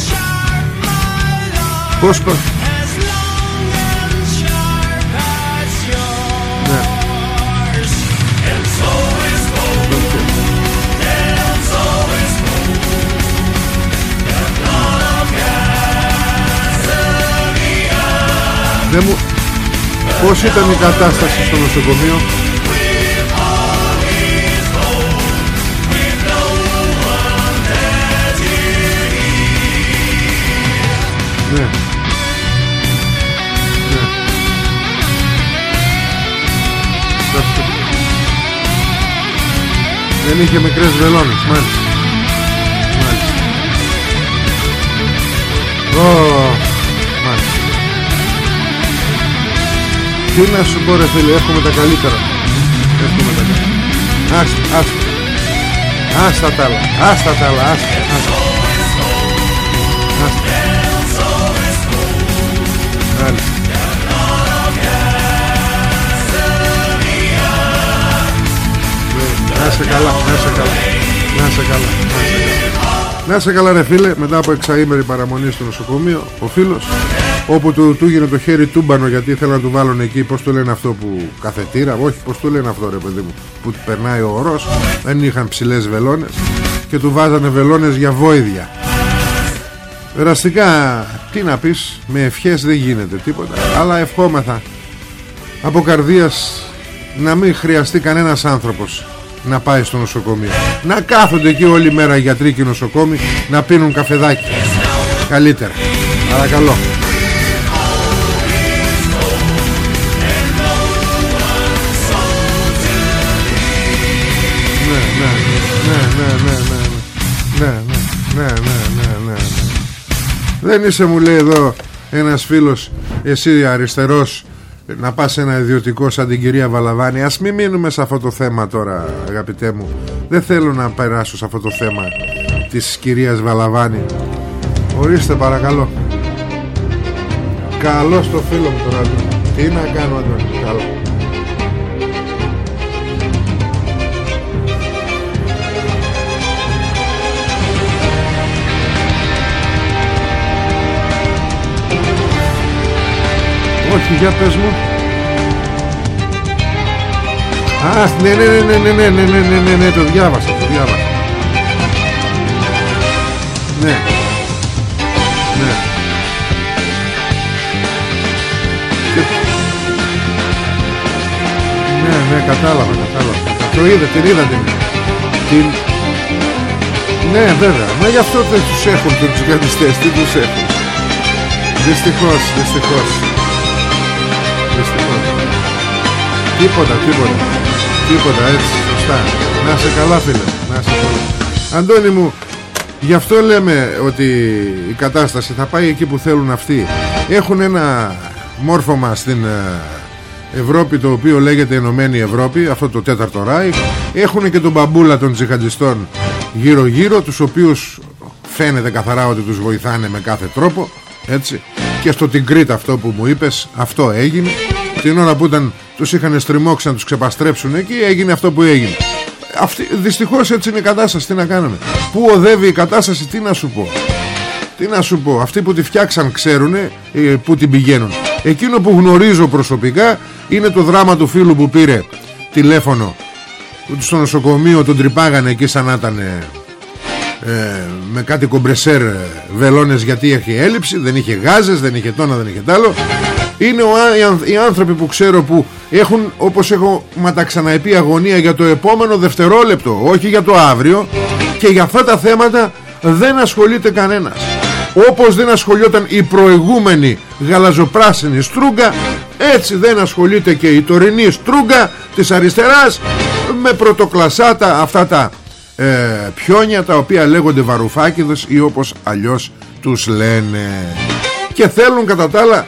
Πώς πως Δεν μου... Πώς ήταν η κατάσταση στο νοσοκομείο; Ναι. Ναι. Δεν είχε μικρές βελόνες Μάλιστα. Μάλιστα. Oh. Τι να σου πω ρε φίλε Έχουμε τα καλύτερα. Έχουμε τα καλύτερα. Άστα, άστα. Άστα τα άλλα. Άστα τα άλλα Άστα, άστα. Άστα. Να σε καλά, να σε καλά. Να σε καλά, να σε καλά. Να σε καλά ρε φίλε. Μετά από εξαήμερη παραμονή στο νοσοκομείο Ο φίλος Όπου του, του έγινε το χέρι τούμπανο γιατί ήθελαν να του βάλουν εκεί Πώς το λένε αυτό που καθετήρα Όχι πως το λένε αυτό ρε παιδί μου Που περνάει ο ορός Δεν είχαν ψηλές βελόνες Και του βάζανε βελόνες για βόηδια. Περαστικά Τι να πεις Με ευχές δεν γίνεται τίποτα Αλλά ευχόμεθα Από καρδίας Να μην χρειαστεί κανένας άνθρωπος να πάει στο νοσοκομείο. Να κάθονται εκεί όλη μέρα οι γιατροί και οι νοσοκόμοι Να πίνουν καφεδάκι. Καλύτερα. Παρακαλώ Δεν είσαι μου λέει εδώ ένας φίλος εσύ αριστερός να πας σε ένα ιδιωτικό σαν την κυρία Βαλαβάνη. Ας μην μείνουμε σε αυτό το θέμα τώρα αγαπητέ μου. Δεν θέλω να περάσω σε αυτό το θέμα της κυρίας Βαλαβάνη. Ορίστε παρακαλώ. Καλό στο φίλο μου τώρα τι να κάνω Αντώνη καλό Όχι, για πες μου. Α, ναι, ναι, ναι, ναι, ναι, ναι, ναι, ναι, ναι, ναι, το διάβασα, το διάβασα. Ναι. Ναι. Ναι, ναι, κατάλαβα, κατάλαβα. Το είδα, την είδα την. την... Ναι, βέβαια. Μα γι' αυτό δεν τους έχουν τους τζιχαντιστές, τι τους έχουν. Δυστυχώς, δυστυχώς. Τίποτα, τίποτα. Τίποτα έτσι, σωστά. Να σε καλά φίλε, να σε καλά. Αντώνη μου, γι' αυτό λέμε ότι η κατάσταση θα πάει εκεί που θέλουν αυτοί. Έχουν ένα μόρφωμα στην ε, Ευρώπη το οποίο λέγεται Ενωμένη Ευρώπη, αυτό το τέταρτο ράι. Έχουν και τον μπαμπούλα των τζιχαντιστών γύρω γύρω, τους οποίους φαίνεται καθαρά ότι τους βοηθάνε με κάθε τρόπο, έτσι. Και στο Τιγκρίτ αυτό που μου είπες, αυτό έγινε. Την ώρα που ήταν τους είχαν στριμώξει να τους ξεπαστρέψουν εκεί έγινε αυτό που έγινε. Αυτή, δυστυχώς έτσι είναι η κατάσταση Τι να κάνουμε. Πού οδεύει η κατάσταση τι να σου πω. Τι να σου πω Αυτοί που τη φτιάξαν ξέρουν ε, Πού την πηγαίνουν. Εκείνο που γνωρίζω προσωπικά Είναι το δράμα του φίλου που πήρε τηλέφωνο. Στο νοσοκομείο τον τρυπάγανε εκεί σαν να ήταν ε, με κάτι κομπρεσέρ ε, βελόνες γιατί είχε έλλειψη δεν είχε γάζες, δεν είχε τόνα, δεν είχε τάλο είναι ο, οι άνθρωποι που ξέρω που έχουν όπως έχω μα τα ξαναεπεί αγωνία για το επόμενο δευτερόλεπτο όχι για το αύριο. Και για αυτά τα θέματα δεν ασχολείται κανένας. Όπως δεν ασχολιόταν η προηγούμενη γαλαζοπράσινη στρούγκα έτσι δεν ασχολείται και η τωρινή στρούγκα της αριστεράς με πρωτοκλασάτα αυτά τα ε, πιόνια τα οποία λέγονται βαρουφάκιδες ή όπως αλλιώς τους λένε. Και θέλουν κατά τα άλλα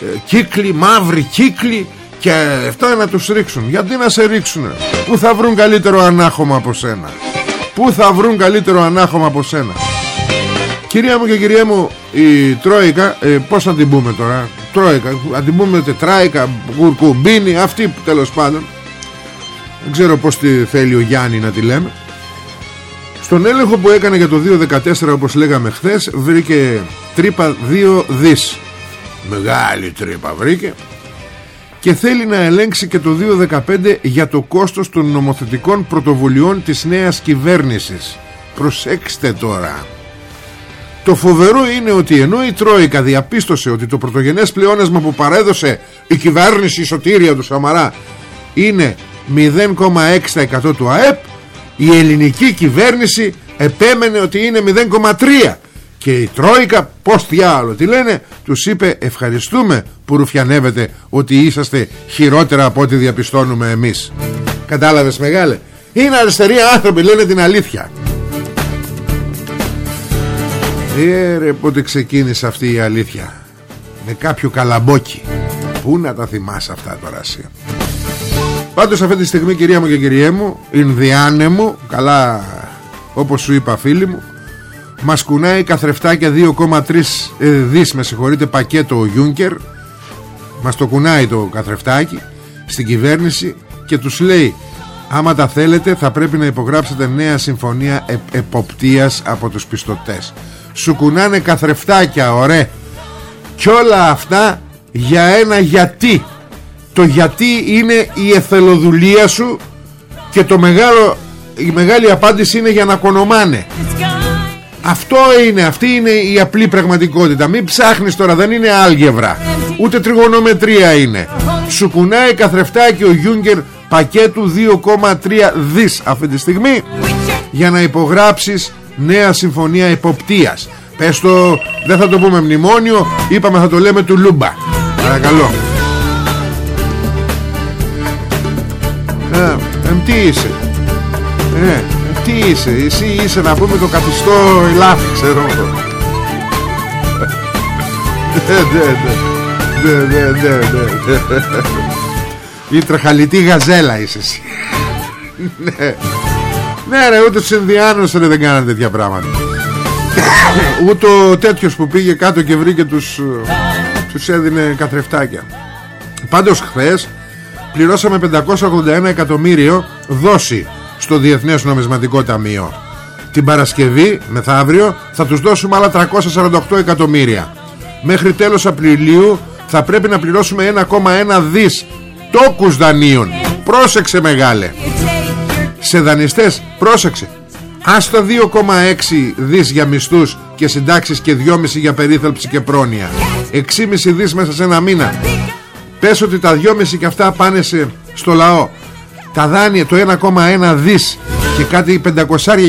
ε, κύκλοι, μαύροι κύκλοι και αυτά να τους ρίξουν. Γιατί να σε ρίξουν; Που θα βρουν καλύτερο ανάχωμα από σένα; Που θα βρουν καλύτερο ανάχωμα από σένα; Κυρία μου και κυρία μου η Τρόικα ε, πως θα την πούμε τώρα; Τρόικα, θα την πούμε τετράικα κουρκουμπίνη αυτή τέλος πάντων. Δεν ξέρω πως τη θέλει ο Γιάννη να τη λέμε. Στον έλεγχο που έκανε για το 2014 όπως λέγαμε χθες βρήκε τρύπα 2 δις. Μεγάλη τρύπα βρήκε και θέλει να ελέγξει και το 2015 για το κόστος των νομοθετικών πρωτοβουλειών της νέας κυβέρνησης. Προσέξτε τώρα. Το φοβερό είναι ότι ενώ η Τρόικα διαπίστωσε ότι το πρωτογενές πλεόνασμα που παρέδωσε η κυβέρνηση Σωτήρια του Σαμαρά είναι 0,6% του ΑΕΠ η ελληνική κυβέρνηση επέμενε ότι είναι 0,3% και η Τρόικα πως άλλο τι λένε τους είπε ευχαριστούμε που ρουφιανεύετε ότι είσαστε χειρότερα από ό,τι διαπιστώνουμε εμείς κατάλαβες μεγάλε. Είναι αριστεροί άνθρωποι λένε την αλήθεια. Ε ρε πότε ξεκίνησε αυτή η αλήθεια; Με κάποιο καλαμπόκι. Πού να τα θυμάσαι αυτά τώρα εσύ; Πάντως αυτή τη στιγμή κυρία μου και κυριέ μου Ινδιάνε μου Καλά όπως σου είπα φίλοι μου μας κουνάει καθρεφτάκια 2,3 ε, δις με συγχωρείτε πακέτο ο Γιούνκερ. Μας το κουνάει το καθρεφτάκι στην κυβέρνηση και τους λέει άμα τα θέλετε θα πρέπει να υπογράψετε νέα συμφωνία ε, εποπτείας από τους πιστωτές σου κουνάνε καθρεφτάκια ωραία. Και όλα αυτά για ένα γιατί. Το γιατί είναι η εθελοδουλία σου και το μεγάλο, η μεγάλη απάντηση είναι για να κονομάνε αυτό είναι, αυτή είναι η απλή πραγματικότητα. Μην ψάχνεις τώρα, δεν είναι άλγευρα. Ούτε τριγωνομετρία είναι. Σου κουνάει καθρεφτάκι ο Γιούγκερ Πακέτου 2,3 δις Αυτή τη στιγμή Για να υπογράψεις νέα συμφωνία υποπτίας. Πες το, δεν θα το πούμε μνημόνιο Είπαμε θα το λέμε του Λούμπα. Παρακαλώ. Ε, ε, τι είσαι; Ε, τι είσαι Εσύ είσαι να πούμε το καθιστό ελάφι ξέρω. Ναι ναι ναι. Ναι ναι ναι Η τραχαλιτή γαζέλα είσαι εσύ. Ναι. Ναι ρε ούτε στους Ινδιάνους ρε, δεν κάνανε τέτοια πράγματα. Ούτε ο τέτοιος που πήγε κάτω και βρήκε τους Τους έδινε καθρεφτάκια. Πάντως χθες Πληρώσαμε 581 εκατομμύριο δόση στο Διεθνές Νομισματικό Ταμείο. Την Παρασκευή μεθαύριο θα τους δώσουμε άλλα 348 εκατομμύρια. Μέχρι τέλος Απριλίου θα πρέπει να πληρώσουμε 1,1 δις τόκους δανείων. Πρόσεξε μεγάλε. Σε δανειστές πρόσεξε. Ας τα 2,6 δις για μισθούς και συντάξεις και 2,5 για περίθαλψη και πρόνοια. 6,5 δις μέσα σε ένα μήνα. Πες ότι τα 2,5 και αυτά πάνε στο λαό τα δάνεια το 1,1 δις και κάτι 500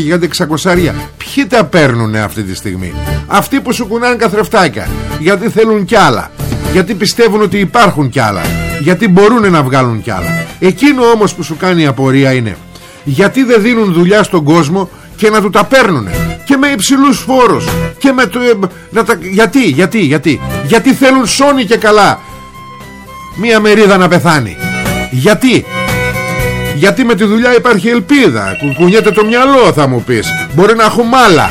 και κάτι 600 ποιοι τα παίρνουν αυτή τη στιγμή; Αυτοί που σου κουνάνε καθρεφτάκια γιατί θέλουν κι άλλα. Γιατί πιστεύουν ότι υπάρχουν κι άλλα. Γιατί μπορούν να βγάλουν κι άλλα. Εκείνο όμως που σου κάνει απορία είναι γιατί δεν δίνουν δουλειά στον κόσμο και να του τα παίρνουν και με υψηλούς φόρους. Και με το, ε, να τα, γιατί, γιατί, γιατί. Γιατί θέλουν σώνει και καλά. Μία μερίδα να πεθάνει. Γιατί; Γιατί με τη δουλειά υπάρχει ελπίδα. Κουνιέται το μυαλό θα μου πεις. Μπορεί να έχουμε άλλα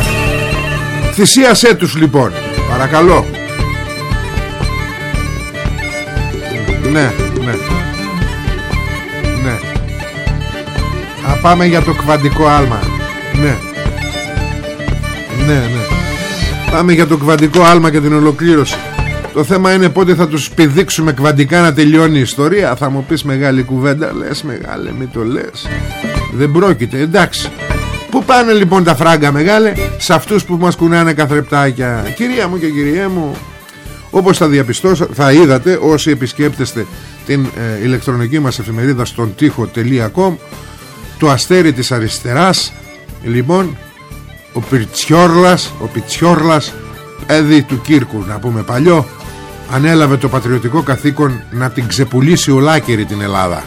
Θυσίασέ τους λοιπόν. Παρακαλώ. Ναι, ναι. Ναι. Α, πάμε για το κβαντικό άλμα. Ναι. Ναι ναι. Πάμε για το κβαντικό άλμα και την ολοκλήρωση Το θέμα είναι πότε θα τους πηδήξουμε κβαντικά να τελειώνει η ιστορία. Θα μου πεις μεγάλη κουβέντα Λες μεγάλε μη το λες Δεν πρόκειται εντάξει. Πού πάνε λοιπόν τα φράγκα μεγάλε Σε αυτούς που μας κουνάνε καθρεπτάκια. Κυρία μου και κυρία μου όπως θα διαπιστώσατε, θα είδατε όσοι επισκέπτεστε την ε, ηλεκτρονική μας εφημερίδα στον τοίχο.com το αστέρι της αριστεράς λοιπόν ο Πιτσιόρλας ο Πιτσιόρλας παιδί του Κύρκου να πούμε παλιό ανέλαβε το πατριωτικό καθήκον να την ξεπουλήσει ολάκερη την Ελλάδα.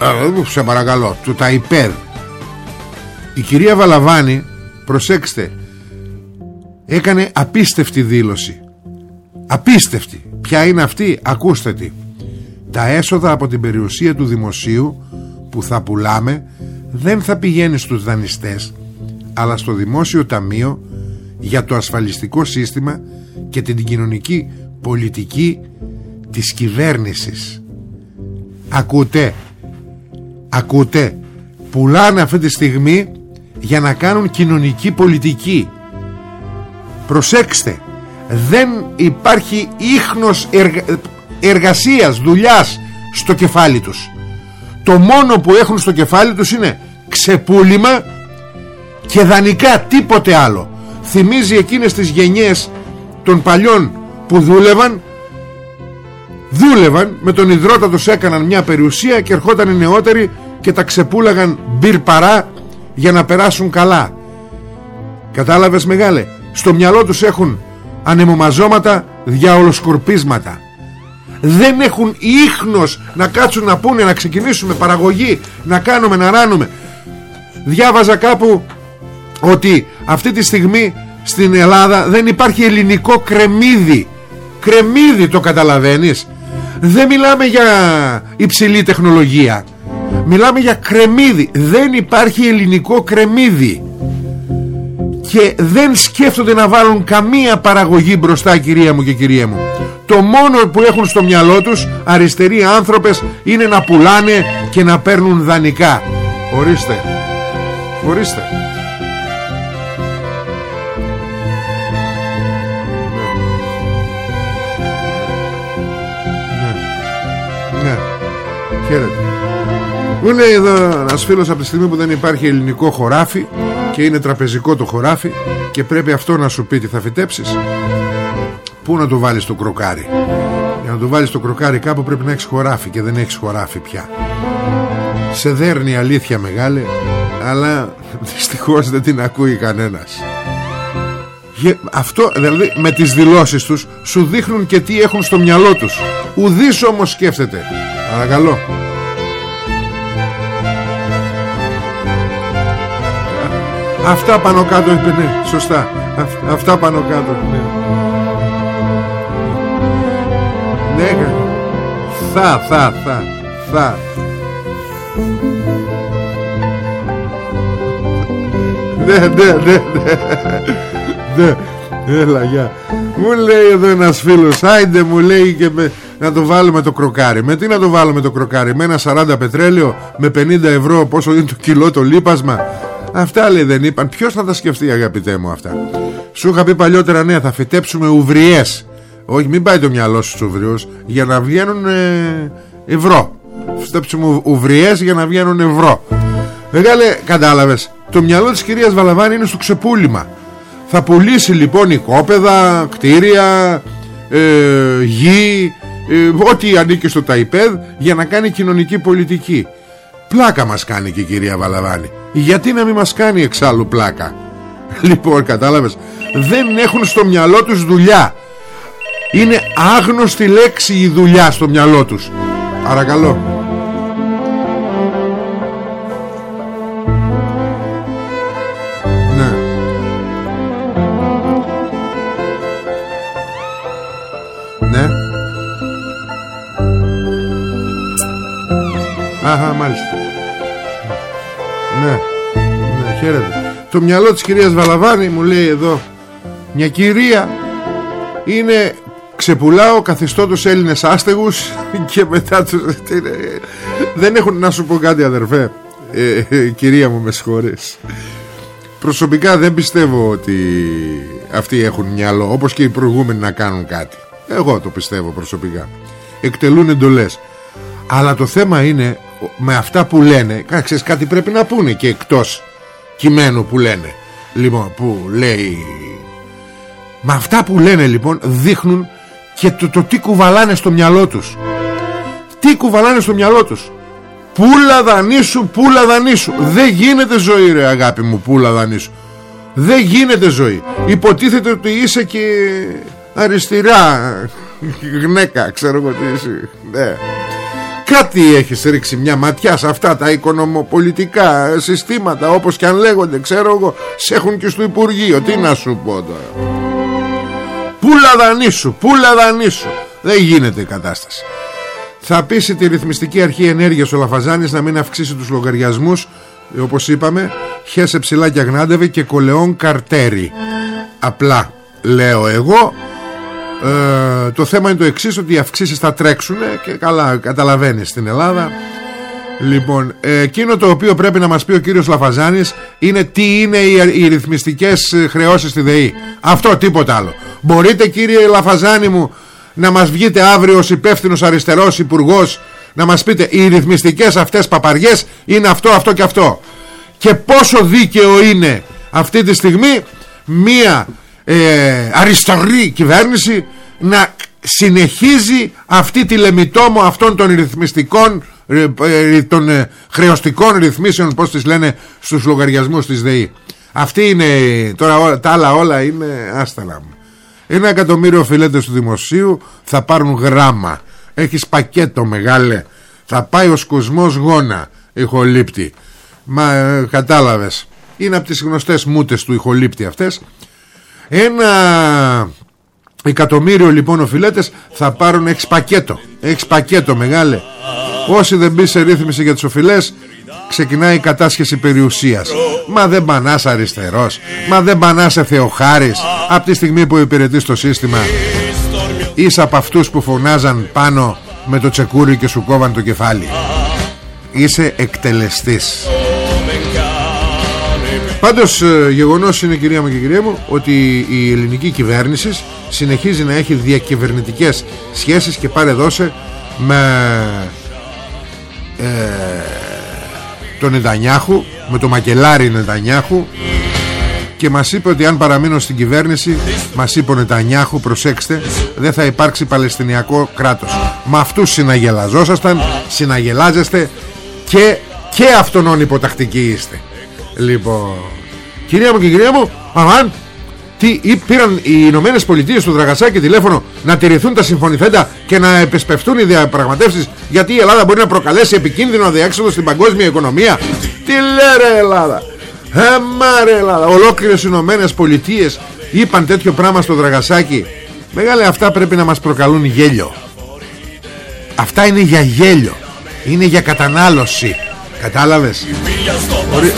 Ε, σε παρακαλώ του Ταϊπέδ η κυρία Βαλαβάνη προσέξτε έκανε απίστευτη δήλωση. Απίστευτη. Ποια είναι αυτή ακούστε τι τα έσοδα από την περιουσία του δημοσίου που θα πουλάμε δεν θα πηγαίνει στους δανειστές αλλά στο δημόσιο ταμείο για το ασφαλιστικό σύστημα και την κοινωνική πολιτική της κυβέρνησης. Ακούτε ακούτε πουλάνε αυτή τη στιγμή για να κάνουν κοινωνική πολιτική. Προσέξτε δεν υπάρχει ίχνος εργα... εργασίας, δουλειάς στο κεφάλι τους. Το μόνο που έχουν στο κεφάλι τους είναι ξεπούλημα και δανεικά τίποτε άλλο. Θυμίζει εκείνες τις γενιές των παλιών που δούλευαν δούλευαν με τον υδρότα τους έκαναν μια περιουσία και ερχόταν οι νεότεροι και τα ξεπούλαγαν μπυρ παρά για να περάσουν καλά. Κατάλαβες μεγάλε στο μυαλό τους έχουν ανεμομαζώματα διαολοσκορπίσματα. Δεν έχουν ίχνος να κάτσουν να πούνε να ξεκινήσουμε παραγωγή να κάνουμε να ράνουμε. Διάβαζα κάπου ότι αυτή τη στιγμή στην Ελλάδα δεν υπάρχει ελληνικό κρεμμύδι κρεμμύδι το καταλαβαίνεις. Δεν μιλάμε για υψηλή τεχνολογία. Μιλάμε για κρεμμύδι. Δεν υπάρχει ελληνικό κρεμμύδι. Και δεν σκέφτονται να βάλουν καμία παραγωγή μπροστά κυρία μου και κυρία μου. Το μόνο που έχουν στο μυαλό τους αριστεροί άνθρωπες είναι να πουλάνε και να παίρνουν δανεικά. Ορίστε. Ορίστε Χαίρετε. Μου λέει εδώ ένας φίλος από τη στιγμή που δεν υπάρχει ελληνικό χωράφι και είναι τραπεζικό το χωράφι και πρέπει αυτό να σου πει τι θα φυτέψεις Πού να το βάλεις το κροκάρι. Για να το βάλεις το κροκάρι κάπου πρέπει να έχεις χωράφι Και δεν έχεις χωράφι πια. Σε δέρνει αλήθεια μεγάλη Αλλά δυστυχώς δεν την ακούει κανένας. Αυτό δηλαδή με τις δηλώσεις τους σου δείχνουν και τι έχουν στο μυαλό τους. Ουδής όμως σκέφτεται παρακαλώ αυτά πάνω κάτω ναι, σωστά αυτά πάνω κάτω ναι. Ναι, θα, θα, θα, θα. Ναι, ναι, ναι, ναι. Ναι, έλα, γεια. Μου λέει εδώ ένας φίλος, άιντε μου λέει και με, να το βάλουμε το κροκάρι. Με τι να το βάλουμε το κροκάρι, με ένα 40 πετρέλαιο, με 50 ευρώ, πόσο είναι το κιλό το λίπασμα; Αυτά λέει δεν είπαν. Ποιος θα τα σκεφτεί αγαπητέ μου αυτά; Σου είχα πει παλιότερα ναι θα φυτέψουμε ουβριές όχι μην πάει το μυαλό στους ουβριούς Για να βγαίνουν ε, ευρώ Φτέψουμε ουβριές για να βγαίνουν ευρώ Μεγάλε κατάλαβες Το μυαλό της κυρίας Βαλαβάνη είναι στο ξεπούλημα Θα πουλήσει λοιπόν οικόπεδα Κτίρια ε, Γη ε, Ό,τι ανήκει στο ΤΑΙΠΕΔ Για να κάνει κοινωνική πολιτική. Πλάκα μας κάνει και η κυρία Βαλαβάνη. Γιατί να μην μας κάνει εξάλλου πλάκα; Λοιπόν κατάλαβες Δεν έχουν στο μυαλό τους δουλειά. Είναι άγνωστη λέξη η δουλειά στο μυαλό τους. Παρακαλώ μάλιστα. Ναι Ναι χαίρετε. Το μυαλό της κυρίας Βαλαβάνη μου λέει εδώ Μια κυρία είναι ξεπουλάω καθιστώ τους Έλληνες άστεγους και μετά τους δεν έχουν να σου πω κάτι αδερφέ. Ε, ε, Κυρία μου με συγχωρείς. Προσωπικά δεν πιστεύω ότι αυτοί έχουν μυαλό όπως και οι προηγούμενοι να κάνουν κάτι. Εγώ το πιστεύω προσωπικά. Εκτελούν εντολές. Αλλά το θέμα είναι με αυτά που λένε Ξέρεις κάτι πρέπει να πούνε και εκτός κειμένου που λένε. Λοιπόν που λέει Με αυτά που λένε λοιπόν δείχνουν και το, το τι κουβαλάνε στο μυαλό τους Τι κουβαλάνε στο μυαλό τους. Πούλα δανείσου, πούλα δανείσου Δεν γίνεται ζωή ρε αγάπη μου Πούλα δανείσου Δεν γίνεται ζωή Υποτίθεται ότι είσαι και αριστερά Γνέκα ξέρω εγώ τι είσαι ναι. Κάτι έχεις ρίξει μια ματιά σε αυτά τα οικονομοπολιτικά συστήματα Όπως και αν λέγονται ξέρω εγώ Σε έχουν και στο Υπουργείο. Τι να σου πω τώρα. Πούλα δανείσου, πούλα δανείσου Δεν γίνεται η κατάσταση. Θα πείσει τη ρυθμιστική αρχή ενέργειας ο Λαφαζάνης να μην αυξήσει τους λογαριασμούς όπως είπαμε χέσε ψηλά και αγνάντευε και κολεόν καρτέρι. Απλά λέω εγώ ε, το θέμα είναι το εξής ότι οι αυξήσεις θα τρέξουν και καλά καταλαβαίνεις στην Ελλάδα Λοιπόν, εκείνο το οποίο πρέπει να μας πει ο κύριος Λαφαζάνης είναι τι είναι οι, οι ρυθμιστικές χρεώσεις στη ΔΕΗ. Αυτό, τίποτα άλλο. Μπορείτε κύριε Λαφαζάνη μου να μας βγείτε αύριο ως υπεύθυνος αριστερός υπουργός να μας πείτε οι ρυθμιστικές αυτές παπαριές είναι αυτό, αυτό και αυτό και πόσο δίκαιο είναι αυτή τη στιγμή μία ε, αριστερή κυβέρνηση να συνεχίζει αυτή τη λεμιτόμο αυτών των ρυθμιστικών ε, ε, των ε, χρεωστικών ρυθμίσεων πως τις λένε στους λογαριασμούς της ΔΕΗ αυτή είναι τώρα τα άλλα όλα είναι άσταλα μου ένα εκατομμύριο φιλέτες του δημοσίου θα πάρουν γράμμα. Έχεις πακέτο μεγάλε. Θα πάει ο σκοσμός γόνα ηχολήπτη. Μα ε, κατάλαβες. Είναι από τις γνωστές μούτες του ηχολήπτη αυτές. Ένα εκατομμύριο λοιπόν οφειλέτες θα πάρουν εξ πακέτο. Εξ πακέτο μεγάλε. Όσοι δεν μπει σε ρύθμιση για τις οφειλές ξεκινάει η κατάσχεση περιουσίας. Μα δεν πανάς αριστερός. Μα δεν πανάς θεοχάρης. Από τη στιγμή που υπηρετείς το σύστημα Είσαι από αυτούς που φωνάζαν πάνω με το τσεκούρι και σου κόβαν το κεφάλι. Είσαι εκτελεστής Πάντως ε, γεγονός είναι κυρία μου και κυρία μου Ότι η ελληνική κυβέρνηση συνεχίζει να έχει διακυβερνητικές σχέσεις Και πάρε δώσε με ε, τον Νετανιάχου με το μακελάρι Νετανιάχου και μας είπε ότι αν παραμείνω στην κυβέρνηση μας είπε ο Νετανιάχου προσέξτε δεν θα υπάρξει Παλαιστινιακό κράτος. Με αυτούς συναγελαζόσασταν συναγελάζεστε και, και αυτόν υποτακτικοί είστε. Λοιπόν κυρία μου και κυρία μου αμάν τι πήραν οι Ηνωμένες Πολιτείες του Δραγασάκη τηλέφωνο να τηρηθούν τα συμφωνηθέντα και να επισπευτούν οι διαπραγματεύσεις γιατί η Ελλάδα μπορεί να προκαλέσει επικίνδυνο διέξοδο στην παγκόσμια οικονομία. Τι λέει Ελλάδα. Ε, Ελλάδα. Ολόκληρες οι Ηνωμένες Πολιτείες είπαν τέτοιο πράγμα στο Δραγασάκη. Μεγάλε αυτά πρέπει να μας προκαλούν γέλιο. Αυτά είναι για γέλιο. Είναι για κατανάλωση. Κατάλαβες;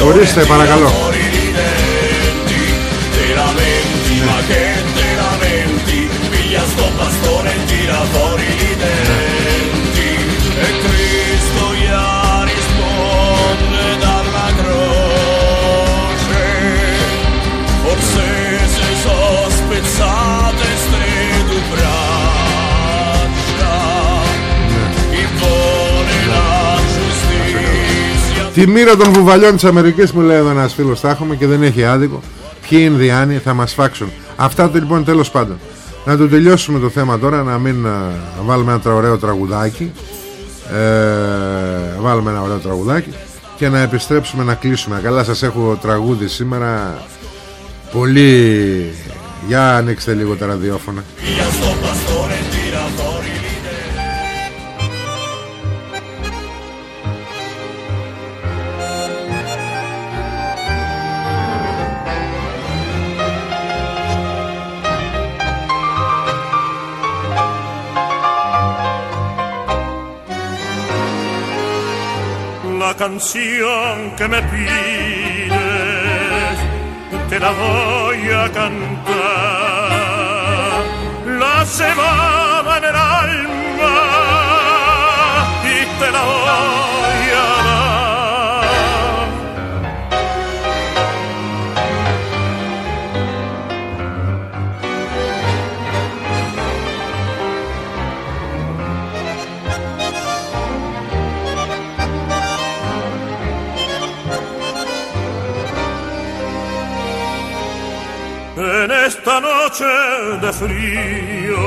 ορίστε παρακαλώ. Τη μοίρα των βουβαλιών της Αμερικής μου λέει εδώ ένας φίλος θα έχουμε και δεν έχει άδικο. Ποιοι Ινδιάνοι θα μας φάξουν Αυτά το λοιπόν τέλος πάντων. Να το τελειώσουμε το θέμα τώρα Να μην να βάλουμε ένα ωραίο τραγουδάκι. Ε, Βάλουμε ένα ωραίο τραγουδάκι Και να επιστρέψουμε να κλείσουμε. Καλά σας έχω τραγούδι σήμερα. Πολύ. Για ανοίξτε λίγο τα ραδιόφωνα canción que me pides, te la voy a cantar. La cebada noche de frío,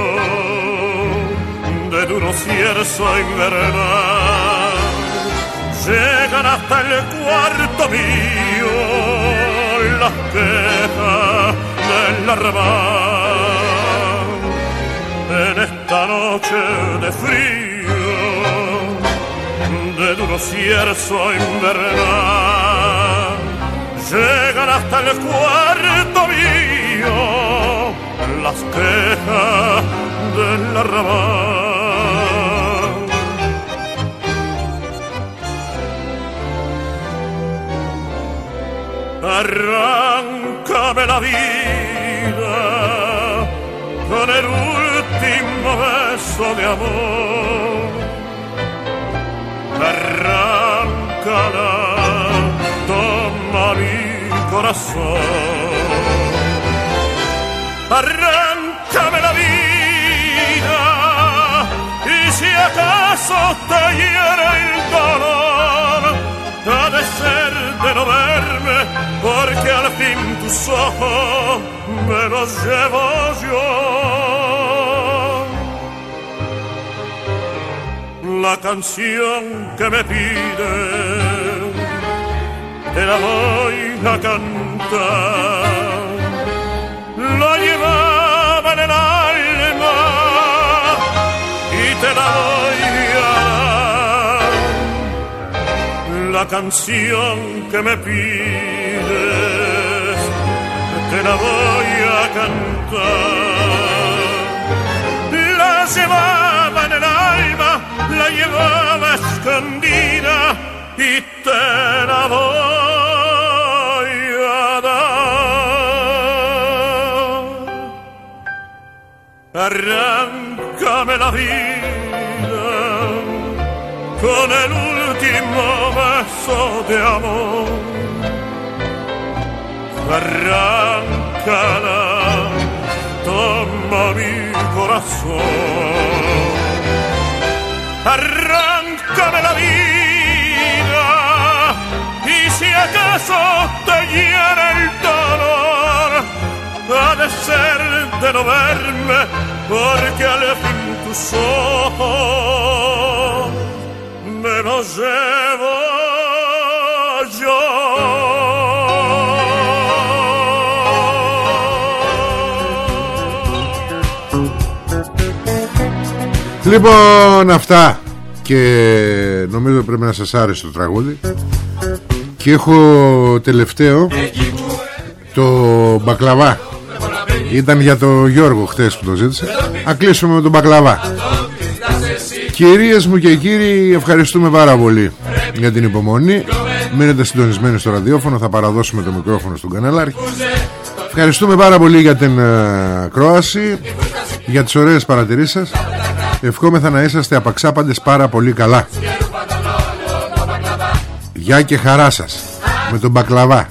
de duro cierzo invernal, llegan hasta el cuarto mío las quejas del arrabal. En esta noche de frío, de duro cierzo invernal, llegan hasta el cuarto mío las quejas del arrabal. Arráncame la vida con el último beso de amor. Arráncala, toma mi corazón. Arráncame la vida y si acaso te hiera el dolor, ha de ser de no verme, porque al fin tus ojos me los llevo yo. La canción que me pide, te la voy a cantar. La canción que me pides, te la voy a cantar. La llevaba en el alma, la llevaba escondida y te la voy a dar. Arráncame la vida con el último beso de amor. Arráncala, toma mi corazón. Arráncame la vida y si acaso te hiera el dolor, ha de ser de no verme, porque al fin tus ojos me los llevo yo. Λοιπόν αυτά. Και νομίζω πρέπει να σας άρεσε το τραγούδι. Και έχω τελευταίο. Το μπακλαβά. Ήταν για το Γιώργο χτες που το ζήτησε. Να κλείσουμε με τον μπακλαβά Κυρίες μου και κύριοι ευχαριστούμε πάρα πολύ για την υπομονή. Μείνετε συντονισμένοι στο ραδιόφωνο Θα παραδώσουμε το μικρόφωνο στον καναλάρχη Ευχαριστούμε πάρα πολύ για την uh, κρόαση Για τις ωραίες παρατηρήσεις σας. Ευχόμεθα να είσαστε απαξάπαντες πάρα πολύ καλά. Γεια και χαρά σας Με τον μπακλαβά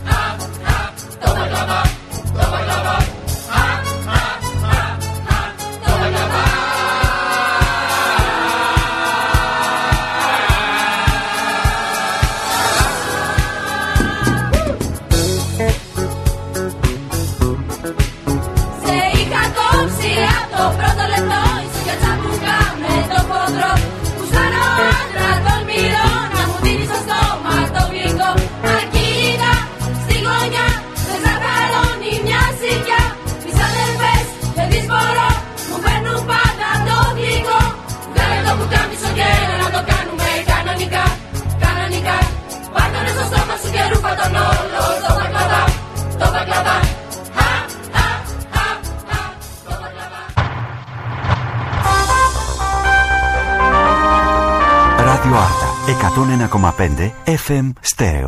FM Stereo.